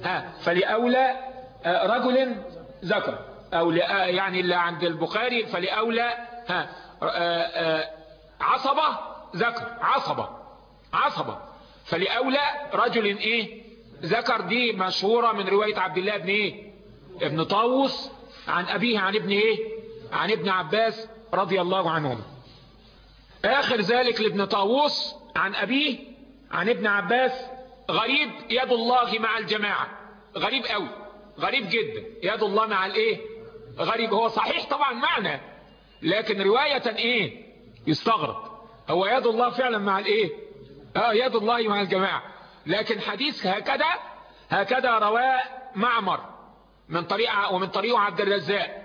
ها فلأولى آه رجل ذكر أو يعني اللي عند البخاري فلأولى ها آه عصبة ذكر عصبة عصبة فلأولى رجل إيه؟ ذكر دي مشهورة من رواية عبد الله بن إيه؟ ابن طاووس عن أبيه عن ابن إيه؟ عن ابن عباس رضي الله عنهما آخر ذلك لابن طاووس عن أبيه عن ابن عباس. غريب يد الله مع الجماعة. غريب قوي. غريب جدا. يد الله مع الإيه؟ غريب. هو صحيح طبعا معنى لكن رواية إيه؟ يستغرب. هو يد الله فعلا مع الإيه؟ آه يد الله مع الجماعة. لكن حديث هكذا هكذا رواه معمر من طريق ومن طريقه عبد الرزاق.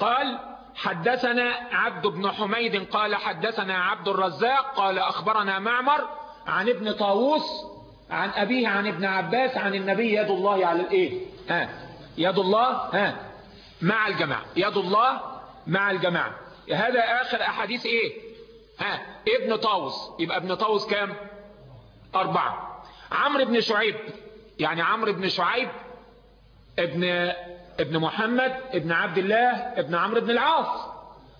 قال حدثنا عبد بن حميد قال حدثنا عبد الرزاق قال أخبرنا معمر عن ابن طاووس عن أبيه عن ابن عباس عن النبي يد الله على الإيه؟ ها يد الله ها مع الجماعة. يد الله مع الجماعة. هذا آخر أحاديث إيه؟ ها ابن طاووس. يبقى ابن طاووس كام؟ أربعة. عمرو بن شعيب. يعني عمرو بن شعيب ابن ابن محمد ابن عبد الله ابن عمرو بن العاص.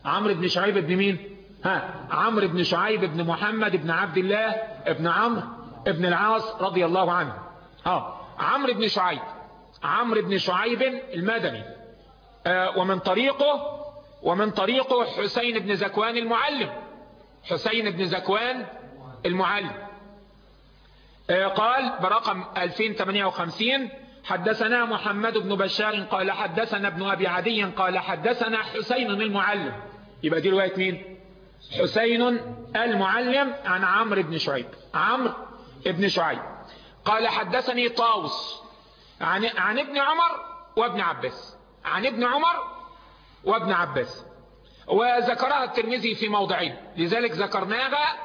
عمرو بن شعيب ابن مين؟ ها عمرو بن شعيب ابن محمد ابن عبد الله ابن عمرو ابن العاص رضي الله عنه. ها عمرو بن شعيب. عمرو بن شعيب المدني. آه ومن طريقه ومن طريقه حسين بن زكوان المعلم. حسين بن زكوان المعلم. آه قال برقم 2058 حدثنا محمد بن بشار قال حدثنا ابن أبي عدي قال حدثنا حسين المعلم. يبقى دي رواية مين؟ حسين المعلم عن عمرو بن شعيب. عمرو بن شعيب. قال حدثني طاوس عن, عن ابن عمر وابن عباس. عن ابن عمر وابن عباس. وذكرها الترمذي في موضعين. لذلك ذكرناها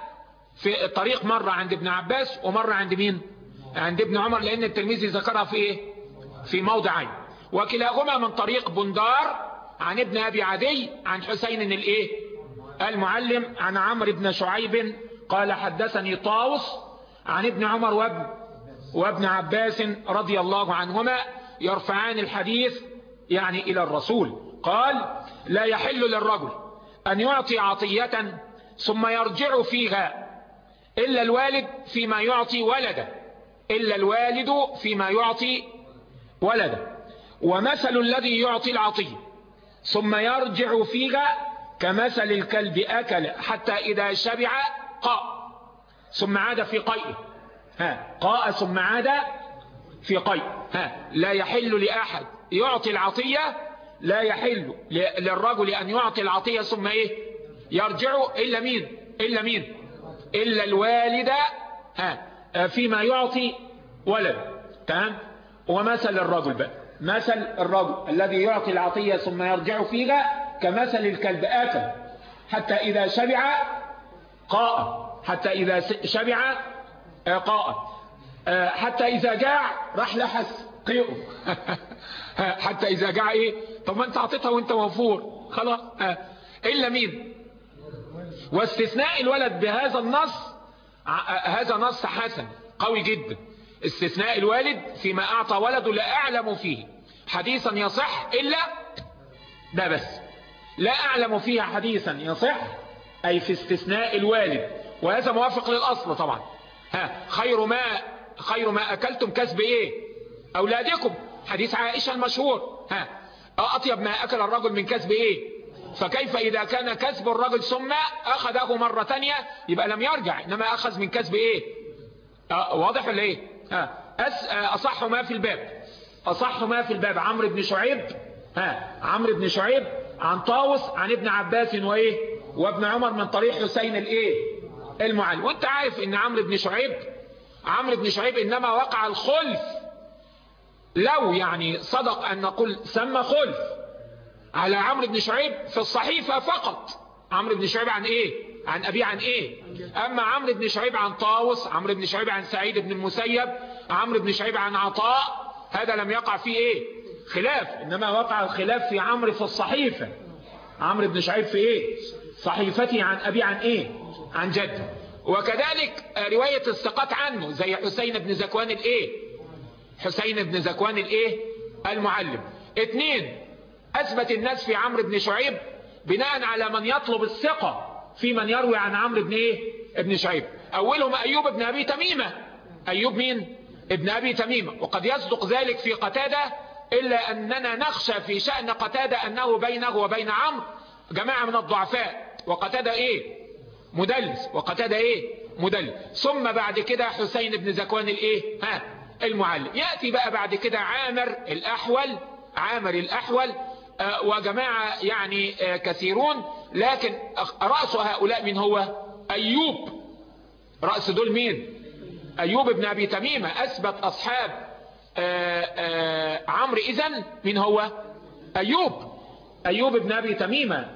في الطريق مرة عند ابن عباس ومرة عند مين؟ عند ابن عمر لأن الترمذي ذكرها في إيه؟ في موضعين. وكلاهما من طريق بندار عن ابن أبي عدي عن حسين الإيه؟ المعلم عن عمرو بن شعيب قال حدثني طاوس عن ابن عمر وابن وابن عباس رضي الله عنهما يرفعان الحديث يعني إلى الرسول. قال لا يحل للرجل أن يعطي عطية ثم يرجع فيها إلا الوالد فيما يعطي ولده إلا الوالد فيما يعطي ولده. ومثل الذي يعطي العطية ثم يرجع فيها كمثل الكلب أكل حتى إذا شبع قاء ثم عاد في قيء ها قاء ثم عاد في قيء ها لا يحل لأحد يعطي العطية لا يحل للرجل أن يعطي العطية ثم إيه؟ يرجع إلا مين؟ إلا مين؟ إلا الوالد ها فيما يعطي ولد تمام؟ ومثل الرجل بقى. مثل الرجل الذي يعطي العطية ثم يرجع فيها كمثل الكلب آكل. حتى إذا شبع قاء. حتى إذا شبع قاء. حتى إذا جاع راح لحس قيئه حتى إذا جاع إيه؟ طب ما أنت عطيتها وأنت مفور خلاص إلا مين؟ واستثناء الولد بهذا النص هذا نص حسن قوي جدا. استثناء الوالد فيما أعطى ولده لا أعلم فيه. حديثا يصح إلا ده بس. لا أعلم فيها حديثا يصح أي في استثناء الوالد. وهذا موافق للأصل طبعا. ها خير ما خير ما أكلتم كسب إيه؟ أولادكم. حديث عائشة المشهور. ها أطيب ما أكل الرجل من كسب إيه فكيف إذا كان كسب الرجل ثم أخذه مرة تانية؟ يبقى لم يرجع إنما أخذ من كسب إيه؟ أه واضح ولا إيه؟ أس أصح ما في الباب. أصح ما في الباب. عمرو بن شعيب ها. عمرو بن شعيب عن طاوس عن ابن عباس وإيه؟ وابن عمر من طريق حسين الإيه؟ المعلم وأنت عارف إن عمرو بن شعيب عمرو بن شعيب إنما وقع الخلف لو يعني صدق أن نقول سمى خلف على عمرو بن شعيب في الصحيفة فقط. عمرو بن شعيب عن إيه؟ عن ابي عن إيه؟ أما عمرو بن شعيب عن طاوس عمرو بن شعيب عن سعيد بن المسيب عمرو بن شعيب عن عطاء هذا لم يقع فيه إيه؟ خلاف إنما وقع الخلاف في عمرو في الصحيفة. عمرو بن شعيب في إيه؟ صحيفتي عن ابي عن إيه؟ عن جد وكذلك رواية الثقات عنه زي حسين بن زكوان الإيه؟ حسين بن زكوان الايه؟ المعلم. اثنين اثبت الناس في عمرو بن شعيب بناء على من يطلب الثقة في من يروي عن عمرو بن إيه؟ ابن شعيب. اولهم ايوب بن ابي تميمة. ايوب مين؟ ابن ابي تميمة. وقد يصدق ذلك في قتادة إلا أننا نخشى في شأن قتادة أنه بينه وبين عمرو جماعة من الضعفاء. وقتادة إيه؟ مدلس. وقتادة إيه؟ مدلس. ثم بعد كده حسين بن زكوان الإيه؟ ها المعلم. يأتي بقى بعد كده عامر الأحول عامر الأحول آه وجماعة يعني آه كثيرون لكن رأس هؤلاء من هو؟ أيوب. رأس دول مين؟ أيوب بن أبي تميمة أثبت أصحاب آه عمرو إذن من هو؟ أيوب. أيوب بن أبي تميمة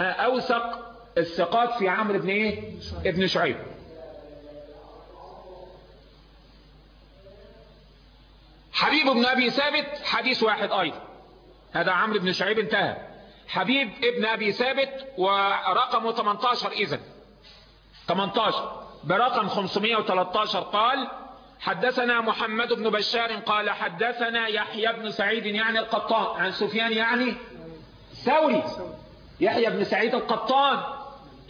أوثق الثقات في عمرو بن إيه؟ ابن شعيب. حبيب بن أبي ثابت حديث واحد أيضا. هذا عمرو بن شعيب انتهى. حبيب ابن أبي ثابت ورقمه 18 اذا 18 برقم 513 قال حدثنا محمد بن بشار قال حدثنا يحيى بن سعيد يعني القطان. عن سفيان يعني ثوري. يحيى بن سعيد القطان.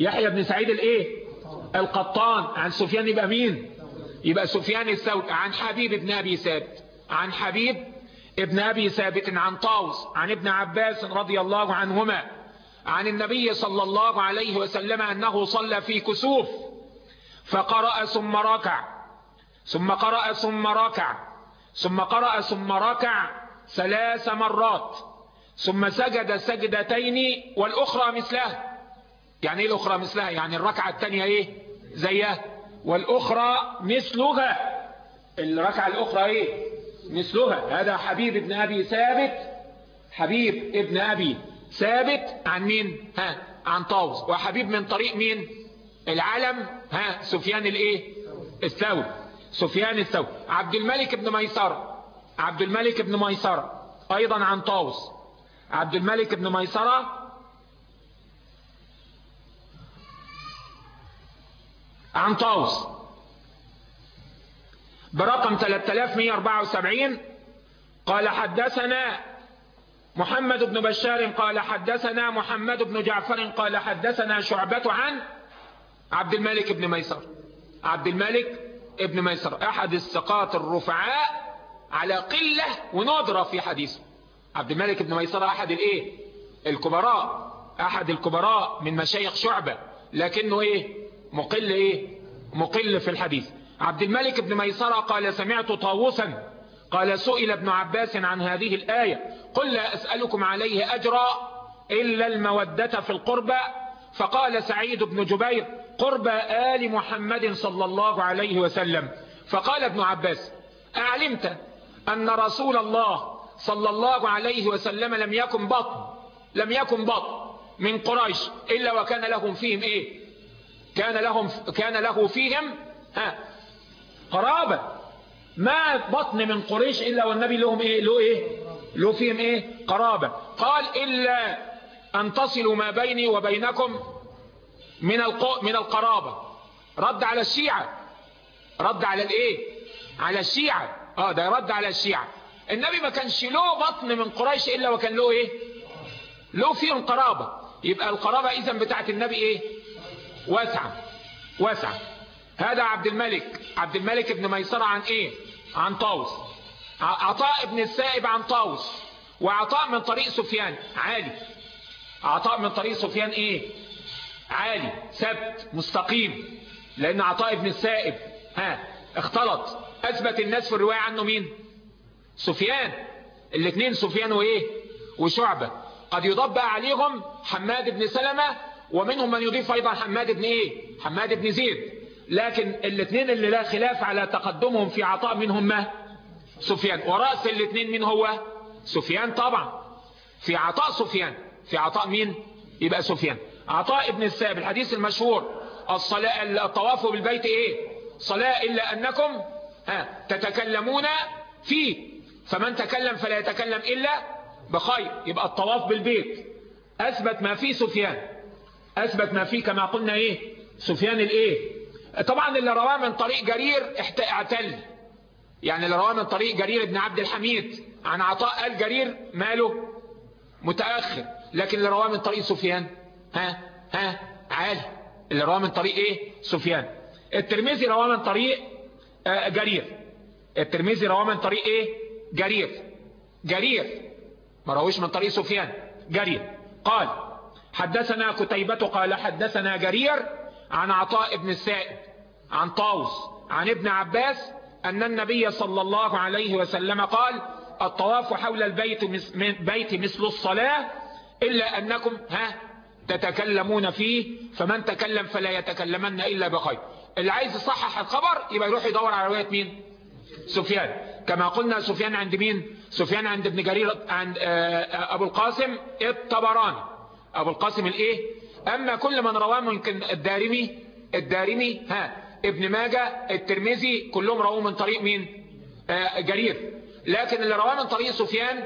يحيى بن سعيد الايه؟ القطان. عن سفيان يبقى مين؟ يبقى سفيان الثوري. عن حبيب ابن أبي ثابت. عن حبيب ابن أبي ثابت عن طاوس عن ابن عباس رضي الله عنهما عن النبي صلى الله عليه وسلم أنه صلى في كسوف فقرأ ثم ركع ثم قرأ ثم ركع ثم قرأ ثم ركع ثلاث مرات ثم سجد سجدتين والأخرى مثلها يعني إيه الأخرى مثلها يعني الركعة التانية إيه؟ زيها والأخرى مثلها. الركعة الأخرى إيه؟ مثلها. هذا حبيب ابن أبي ثابت. حبيب ابن أبي ثابت عن مين؟ ها عن طاوس وحبيب من طريق مين؟ العلم. ها سفيان الإيه؟ الثوري. سفيان الثوري. عبد الملك بن ميسرة. عبد الملك بن ميسرة. أيضا عن طاوس عبد الملك بن ميسرة. عن طاوس برقم 3174 قال حدثنا محمد بن بشار قال حدثنا محمد بن جعفر قال حدثنا شعبة عن عبد الملك بن ميسر. عبد الملك ابن ميسر أحد الثقات الرفعاء على قلة وندرة في حديثه. عبد الملك بن ميسر أحد الإيه؟ الكبراء أحد الكبراء من مشايخ شعبة لكنه إيه؟ مقل إيه؟ مقل في الحديث. عبد الملك بن ميسرة قال سمعت طاووسا قال سئل ابن عباس عن هذه الآية. قل لا أسألكم عليه أجرا إلا المودة في القربى فقال سعيد بن جبير قرب آل محمد صلى الله عليه وسلم. فقال ابن عباس أعلمت أن رسول الله صلى الله عليه وسلم لم يكن بطن لم يكن بطن من قريش إلا وكان لهم فيهم إيه؟ كان لهم كان له فيهم ها قرابة. ما بطن من قريش إلا والنبي لهم إيه؟ له إيه؟ له فيهم إيه؟ قرابة. قال إلا أن تصلوا ما بيني وبينكم من من القرابة. رد على الشيعة. رد على الإيه؟ على الشيعة. آه ده رد على الشيعة. النبي ما كانش له بطن من قريش إلا وكان له إيه؟ له فيهم قرابة. يبقى القرابة اذا بتاعت النبي إيه؟ واسعة. واسعة. هذا عبد الملك. عبد الملك ابن ميسرة عن إيه؟ عن طاوس عطاء ابن السائب عن طاوس وعطاء من طريق سفيان. عالي. عطاء من طريق سفيان إيه؟ عالي. ثبت. مستقيم. لأن عطاء ابن السائب ها اختلط. أثبت الناس في الرواية عنه مين؟ سفيان. الاثنين سفيان وإيه؟ وشعبة. قد بقى عليهم حماد بن سلمة ومنهم من يضيف أيضا حماد بن إيه؟ حماد بن زيد. لكن الاثنين اللي لا خلاف على تقدمهم في عطاء منهم ما؟ سفيان. ورأس الاثنين من هو؟ سفيان طبعا. في عطاء سفيان. في عطاء مين؟ يبقى سفيان. عطاء ابن السائب الحديث المشهور. الصلاة الطواف بالبيت إيه؟ صلاة إلا أنكم ها تتكلمون فيه. فمن تكلم فلا يتكلم إلا بخير. يبقى الطواف بالبيت. أثبت ما فيه سفيان. أثبت ما فيه كما قلنا إيه؟ سفيان الإيه؟ طبعا اللي رواه من طريق جرير اعتل. يعني اللي رواه من طريق جرير ابن عبد الحميد. عن عطاء قال جرير ماله متأخر. لكن اللي رواه من طريق سفيان. ها؟ ها؟ عالي اللي رواه من طريق إيه؟ سفيان. الترمذي رواه من طريق آه جرير. الترمذي رواه من طريق إيه؟ جرير. جرير. ما رويش من طريق سفيان. جرير. قال حدثنا كتيبة قال حدثنا جرير عن عطاء بن السائب عن طاوس عن ابن عباس أن النبي صلى الله عليه وسلم قال الطواف حول البيت بيت مثل الصلاة إلا أنكم ها تتكلمون فيه فمن تكلم فلا يتكلمن إلا بخير. اللي عايز يصحح الخبر يبقى يروح يدور على رواية مين؟ سفيان. كما قلنا سفيان عند مين؟ سفيان عند ابن جرير عند أبو القاسم الطبراني. أبو القاسم الإيه؟ أما كل من رواه ممكن الدارمي الدارمي ها ابن ماجة الترمذي كلهم رواه من طريق مين؟ آه جرير. لكن اللي رواه من طريق سفيان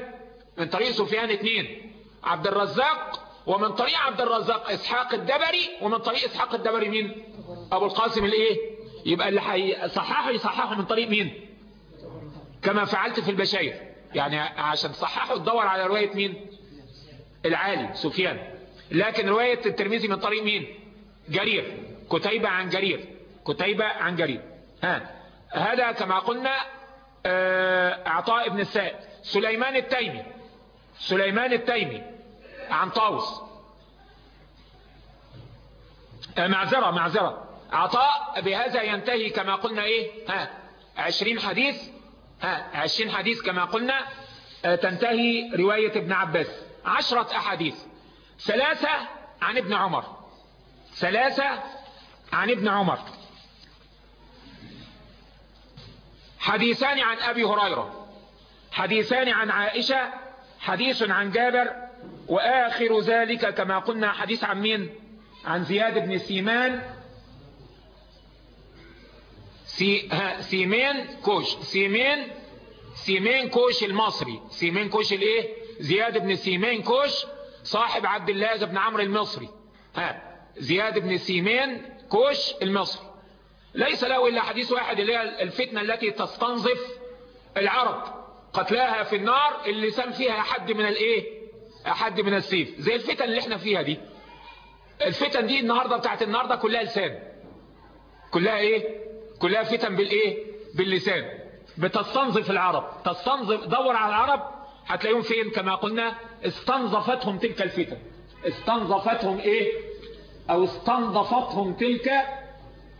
من طريق سفيان اثنين عبد الرزاق ومن طريق عبد الرزاق إسحاق الدبري ومن طريق إسحاق الدبري مين؟ أبو القاسم الإيه؟ يبقى اللي هيصححه يصححه من طريق مين؟ كما فعلت في البشاير يعني عشان تصححه تدور على رواية مين؟ العالي سفيان. لكن رواية الترمذي من طريق مين؟ جرير. كتيبة عن جرير. كتيبة عن جرير. ها. هذا كما قلنا عطاء ابن السائب. سليمان التيمي. سليمان التيمي عن طاوس معذرة معذرة. عطاء بهذا ينتهي كما قلنا إيه؟ ها. عشرين حديث. ها. عشرين حديث كما قلنا تنتهي رواية ابن عباس. عشرة أحاديث. ثلاثة عن ابن عمر. ثلاثة عن ابن عمر. حديثان عن أبي هريرة. حديثان عن عائشة. حديث عن جابر. وآخر ذلك كما قلنا حديث عن مين؟ عن زياد بن سيمان. سي سيمين كوش. سيمين سيمين كوش المصري. سيمين كوش الإيه؟ زياد بن سيمين كوش صاحب عبد الله بن عمرو المصري. ها زياد بن سيمين كوش المصري. ليس له إلا حديث واحد اللي هي الفتنة التي تستنظف العرب قتلاها في النار اللسان فيها أشد من الإيه؟ أشد من السيف. زي الفتن اللي إحنا فيها دي. الفتن دي النهاردة بتاعت النهاردة كلها لسان. كلها إيه؟ كلها فتن بالإيه؟ باللسان. بتستنظف العرب. تستنظف دور على العرب هتلاقيهم فين؟ كما قلنا استنظفتهم تلك الفتن. استنظفتهم إيه؟ أو استنظفتهم تلك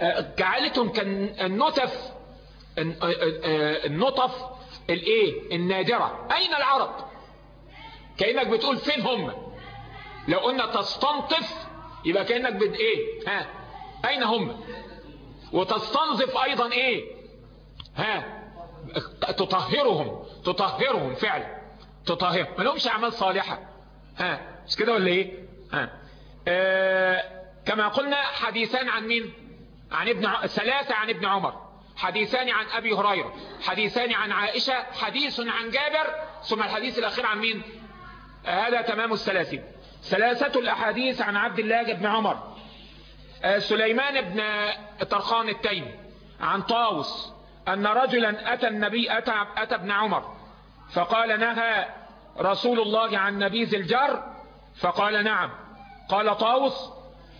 آه، جعلتهم كان النطف آه، آه، النطف الإيه؟ النادرة. أين العرب؟ كأنك بتقول فين هم؟ لو قلنا تستنطف يبقى كأنك بد إيه؟ ها؟ أين هم؟ وتستنظف أيضا إيه؟ ها؟ تطهرهم تطهرهم فعلا. تطهر ما لهمش أعمال صالحة. ها مش كده ولا إيه؟ ها. آه كما قلنا حديثان عن مين؟ عن ابن ع... ثلاثة عن ابن عمر. حديثان عن أبي هريرة. حديثان عن عائشة. حديث عن جابر. ثم الحديث الأخير عن مين؟ هذا تمام الثلاثين. ثلاثة الأحاديث عن عبد الله بن عمر. آه سليمان بن طرخان التيمي. عن طاوس أن رجلا أتى النبي أتى, أتى ابن عمر. فقال نهى رسول الله عن نبيذ الجر فقال نعم. قال طاوس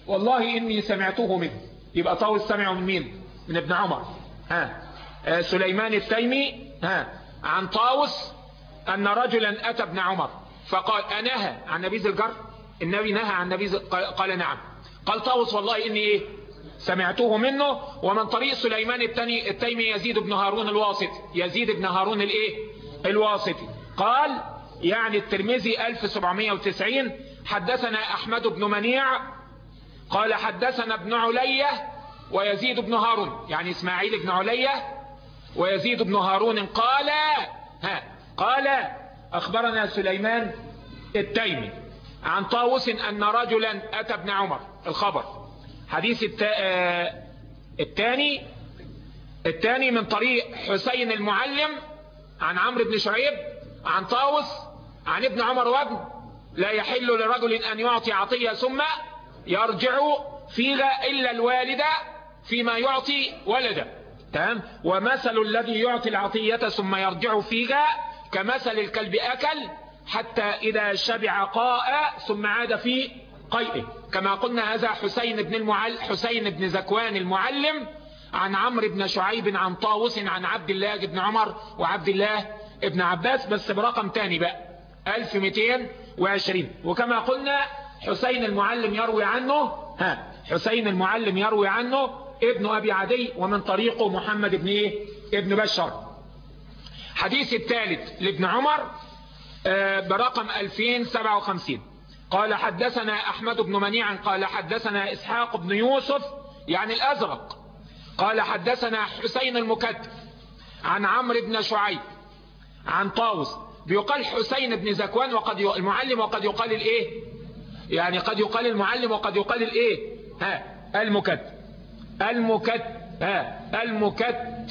والله إني سمعته منه. يبقى طاوس سمعه من مين؟ من ابن عمر. ها. آه، سليمان التيمي ها. عن طاوس أن رجلا أتى ابن عمر فقال أنهى عن نبيذ الجر؟ النبي نهى عن نبيذ قال نعم. قال طاوس والله إني إيه؟ سمعته منه. ومن طريق سليمان التيمي يزيد بن هارون الواسطي يزيد بن هارون الإيه؟ الواسطي. قال يعني الترمذي 1790 حدثنا أحمد بن منيع قال حدثنا ابن علية ويزيد بن هارون يعني إسماعيل بن علية ويزيد بن هارون قال ها قال أخبرنا سليمان التيمي عن طاووس أن رجلا أتى ابن عمر الخبر. حديث الثاني الثاني من طريق حسين المعلم عن عمرو بن شعيب عن طاووس عن ابن عمر وابن. لا يحل لرجل أن يعطي عطية ثم يرجع فيها إلا الوالد فيما يعطي ولدا تمام؟ ومثل الذي يعطي العطية ثم يرجع فيها كمثل الكلب أكل حتى إذا شبع قاء ثم عاد في قيئه. كما قلنا هذا حسين بن المعل حسين بن زكوان المعلم عن عمرو بن شعيب عن طاووس عن عبد الله بن عمر وعبد الله ابن عباس بس برقم تاني بقى 1220 وكما قلنا حسين المعلم يروي عنه ها حسين المعلم يروي عنه ابن أبي عدي ومن طريقه محمد بن إيه؟ ابن بشر. حديث الثالث لابن عمر آه، برقم 2057 قال حدثنا أحمد بن منيع قال حدثنا إسحاق بن يوسف يعني الأزرق. قال حدثنا حسين المكتف عن عمرو بن شعيب عن طاوس بيقال حسين بن زكوان وقد المعلم وقد يقال الإيه؟ يعني قد يقال المعلم وقد يقال الإيه؟ ها المكتب المكتب ها المكتب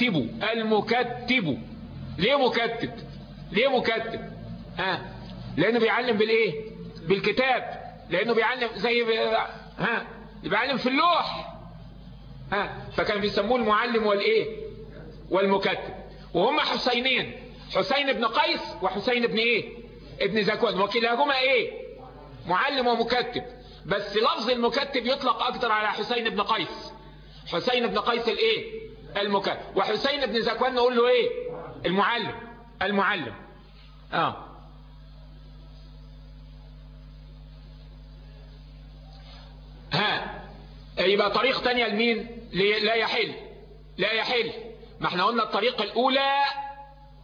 المكتب. ليه مكتب؟ ليه مكتب؟ ها لأنه بيعلم بالإيه؟ بالكتاب. لأنه بيعلم زي ها بيعلم في اللوح. ها فكان بيسموه المعلم والإيه؟ والمكتب. وهم حسينين. حسين بن قيس وحسين بن إيه؟ ابن زكوان. وكلاهما إيه؟ معلم ومكتب. بس لفظ المكتب يطلق أكتر على حسين بن قيس. حسين بن قيس الإيه؟ المكتب. وحسين بن زكوان نقول له إيه؟ المعلم. المعلم. آه. ها يبقى طريق تانية لمين؟ لا يحل. لا يحل. ما إحنا قلنا الطريق الأولى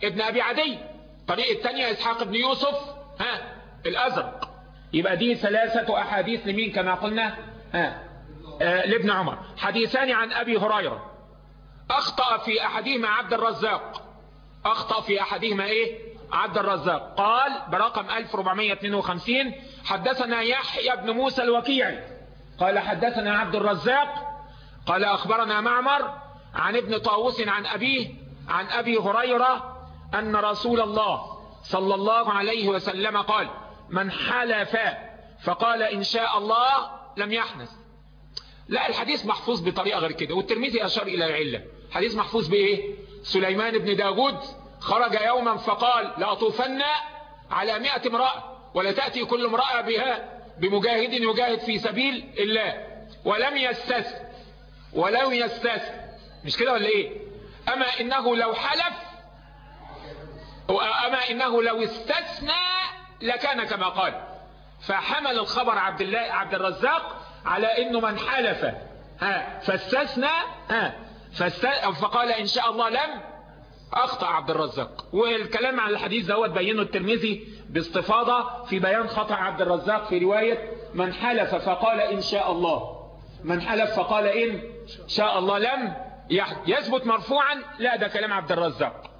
ابن أبي عدي. الطريق الثانية إسحاق بن يوسف. ها الأزرق. يبقى دي ثلاثة أحاديث لمين كما قلنا؟ آه. آه لابن عمر. حديثان عن أبي هريرة. أخطأ في أحدهما عبد الرزاق. أخطأ في أحدهما إيه؟ عبد الرزاق. قال برقم 1452 حدثنا يحيى بن موسى الوكيعي. قال حدثنا عبد الرزاق قال أخبرنا معمر عن ابن طاووس عن أبيه عن أبي هريرة أن رسول الله صلى الله عليه وسلم قال من حلف فقال إن شاء الله لم يحنث. لا الحديث محفوظ بطريقة غير كده والترمذي أشار إلى العلة. حديث محفوظ بإيه؟ سليمان بن داود خرج يوما فقال لأطوفن على مئة امرأة ولا تأتي كل امرأة بها بمجاهد يجاهد في سبيل الله ولم يستث. ولم يستث مش كده ولا إيه؟ أما إنه لو حلف أما إنه لو استثنى لكان كما قال. فحمل الخبر عبد الله عبد الرزاق على إنه من حلف. ها فاستثنى ها فقال إن شاء الله لم أخطأ عبد الرزاق. والكلام عن الحديث دوت بينه الترمذي باستفاضة في بيان خطأ عبد الرزاق في رواية من حلف فقال إن شاء الله. من حلف فقال إن شاء الله لم يثبت مرفوعا لا ده كلام عبد الرزاق.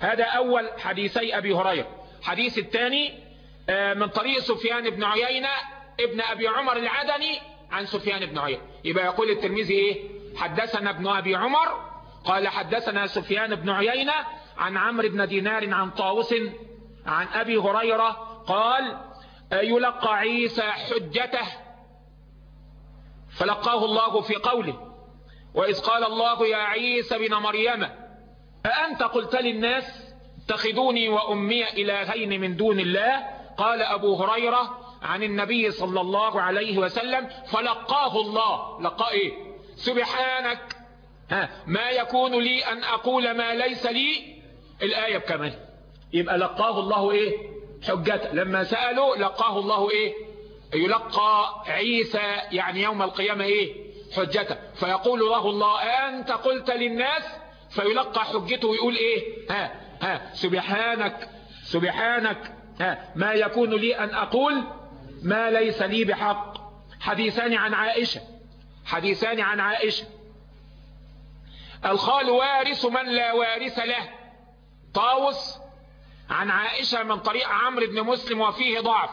هذا أول حديثي أبي هريرة. حديث الثاني آه، من طريق سفيان بن عيينة ابن أبي عمر العدني عن سفيان بن عيينة. يبقى يقول الترمذي إيه؟ حدثنا ابن أبي عمر قال حدثنا سفيان بن عيينة عن عمرو بن دينار عن طاووس عن أبي هريرة قال يلقى عيسى حجته فلقاه الله في قوله وإذ قال الله يا عيسى بن مريم أأنت قلت للناس اتخذوني وأمي إلهين من دون الله؟ قال أبو هريرة عن النبي صلى الله عليه وسلم فلقاه الله. لقاه إيه؟ سبحانك. ها ما يكون لي أن أقول ما ليس لي؟ الآية بكمل يبقى لقاه الله إيه؟ حجته لما سألوا لقاه الله إيه؟ يلقى عيسى يعني يوم القيامة إيه؟ حجته. فيقول له الله أنت قلت للناس؟ فيلقى حجته ويقول إيه؟ ها ها سبحانك سبحانك ها ما يكون لي أن أقول ما ليس لي بحق. حديثان عن عائشة حديثان عن عائشة. الخال وارث من لا وارث له. طاوس عن عائشة من طريق عمرو بن مسلم وفيه ضعف.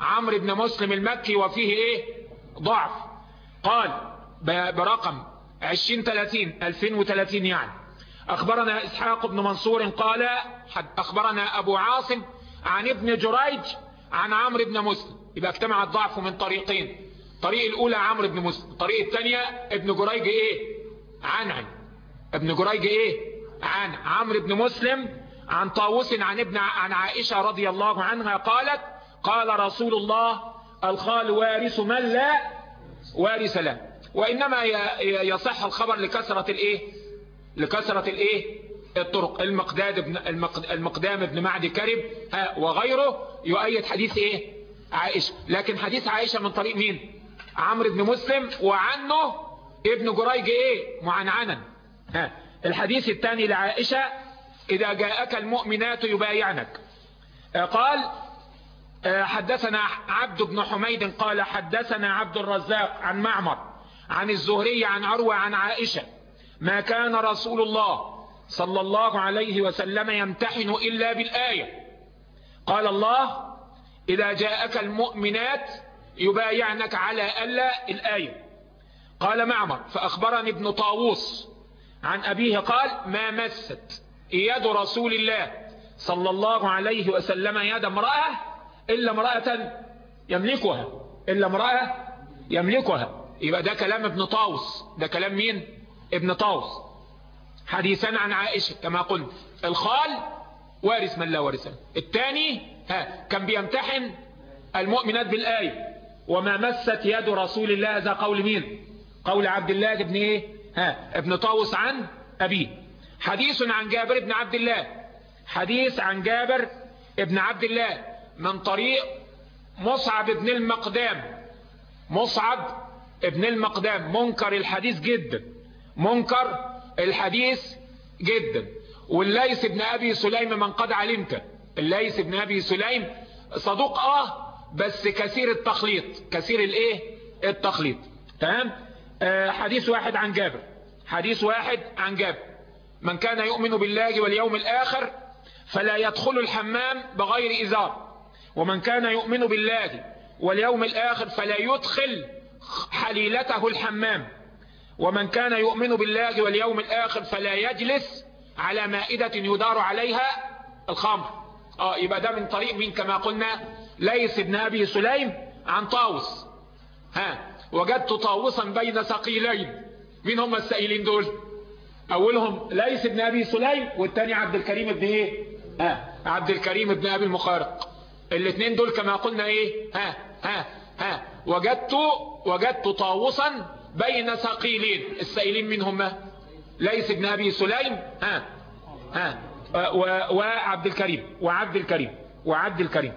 عمرو بن مسلم المكي وفيه إيه؟ ضعف. قال برقم 2030 2030 يعني. أخبرنا إسحاق بن منصور قال أخبرنا أبو عاصم عن ابن جريج عن عمرو بن مسلم. يبقى اجتمع الضعف من طريقين. طريق الأولى عمرو بن مسلم الطريق الثانية ابن جريج إيه؟ عن عن ابن جريج إيه؟ عن عمرو بن مسلم عن طاووس عن ابن عن عائشة رضي الله عنها قالت قال رسول الله الخال وارث من لا وارث له. وإنما يصح الخبر لكثرة الإيه؟ لكثرة الإيه؟ الطرق. المقداد ابن المقدام ابن معدي كرب وغيره يؤيد حديث إيه؟ عائشة. لكن حديث عائشة من طريق مين؟ عمرو بن مسلم وعنه ابن جريج إيه؟ معنعنا. ها الحديث الثاني لعائشة إذا جاءك المؤمنات يبايعنك. قال حدثنا عبد بن حميد قال حدثنا عبد الرزاق عن معمر عن الزهري عن عروة عن عائشة. ما كان رسول الله صلى الله عليه وسلم يمتحن إلا بالآية. قال الله إذا جاءك المؤمنات يبايعنك على ألا الآية. قال معمر فأخبرني ابن طاووس عن أبيه قال ما مست يد رسول الله صلى الله عليه وسلم يد امرأة إلا امرأة يملكها إلا امرأة يملكها. يبقى ده كلام ابن طاوس ده كلام مين؟ ابن طاوس حديثا عن عائشة كما قلت الخال وارث من لا وارث. الثاني ها كان بيمتحن المؤمنات بالآية. وما مست يد رسول الله ذا قول مين؟ قول عبد الله ابن إيه؟ ها ابن طاوس عن أبيه. حديث عن جابر بن عبد الله. حديث عن جابر ابن عبد الله. من طريق مصعب بن المقدام. مصعب ابن المقدام منكر الحديث جدا. منكر الحديث جدا. والليس ابن أبي سليم من قد علمت. الليس ابن أبي سليم صدوق آه بس كثير التخليط. كثير الإيه؟ التخليط. تمام؟ آه حديث واحد عن جابر. حديث واحد عن جابر. من كان يؤمن بالله واليوم الآخر فلا يدخل الحمام بغير إزار. ومن كان يؤمن بالله واليوم الآخر فلا يدخل حليلته الحمام. ومن كان يؤمن بالله واليوم الآخر فلا يجلس على مائدة يدار عليها الخمر. آه يبقى ده من طريق من كما قلنا ليس ابن أبي سليم عن طاوس ها وجدت طاووسا بين ثقيلين. مين هم السائلين دول؟ أولهم ليس ابن أبي سليم والتاني عبد الكريم ابن إيه؟ ها عبد الكريم ابن أبي المخارق. الاثنين دول كما قلنا إيه؟ ها ها ها. وجدت وجدت طاووسا بين ثقيلين. السائلين منهم ليس ابن أبي سليم. ها ها. وعبد الكريم وعبد الكريم وعبد الكريم.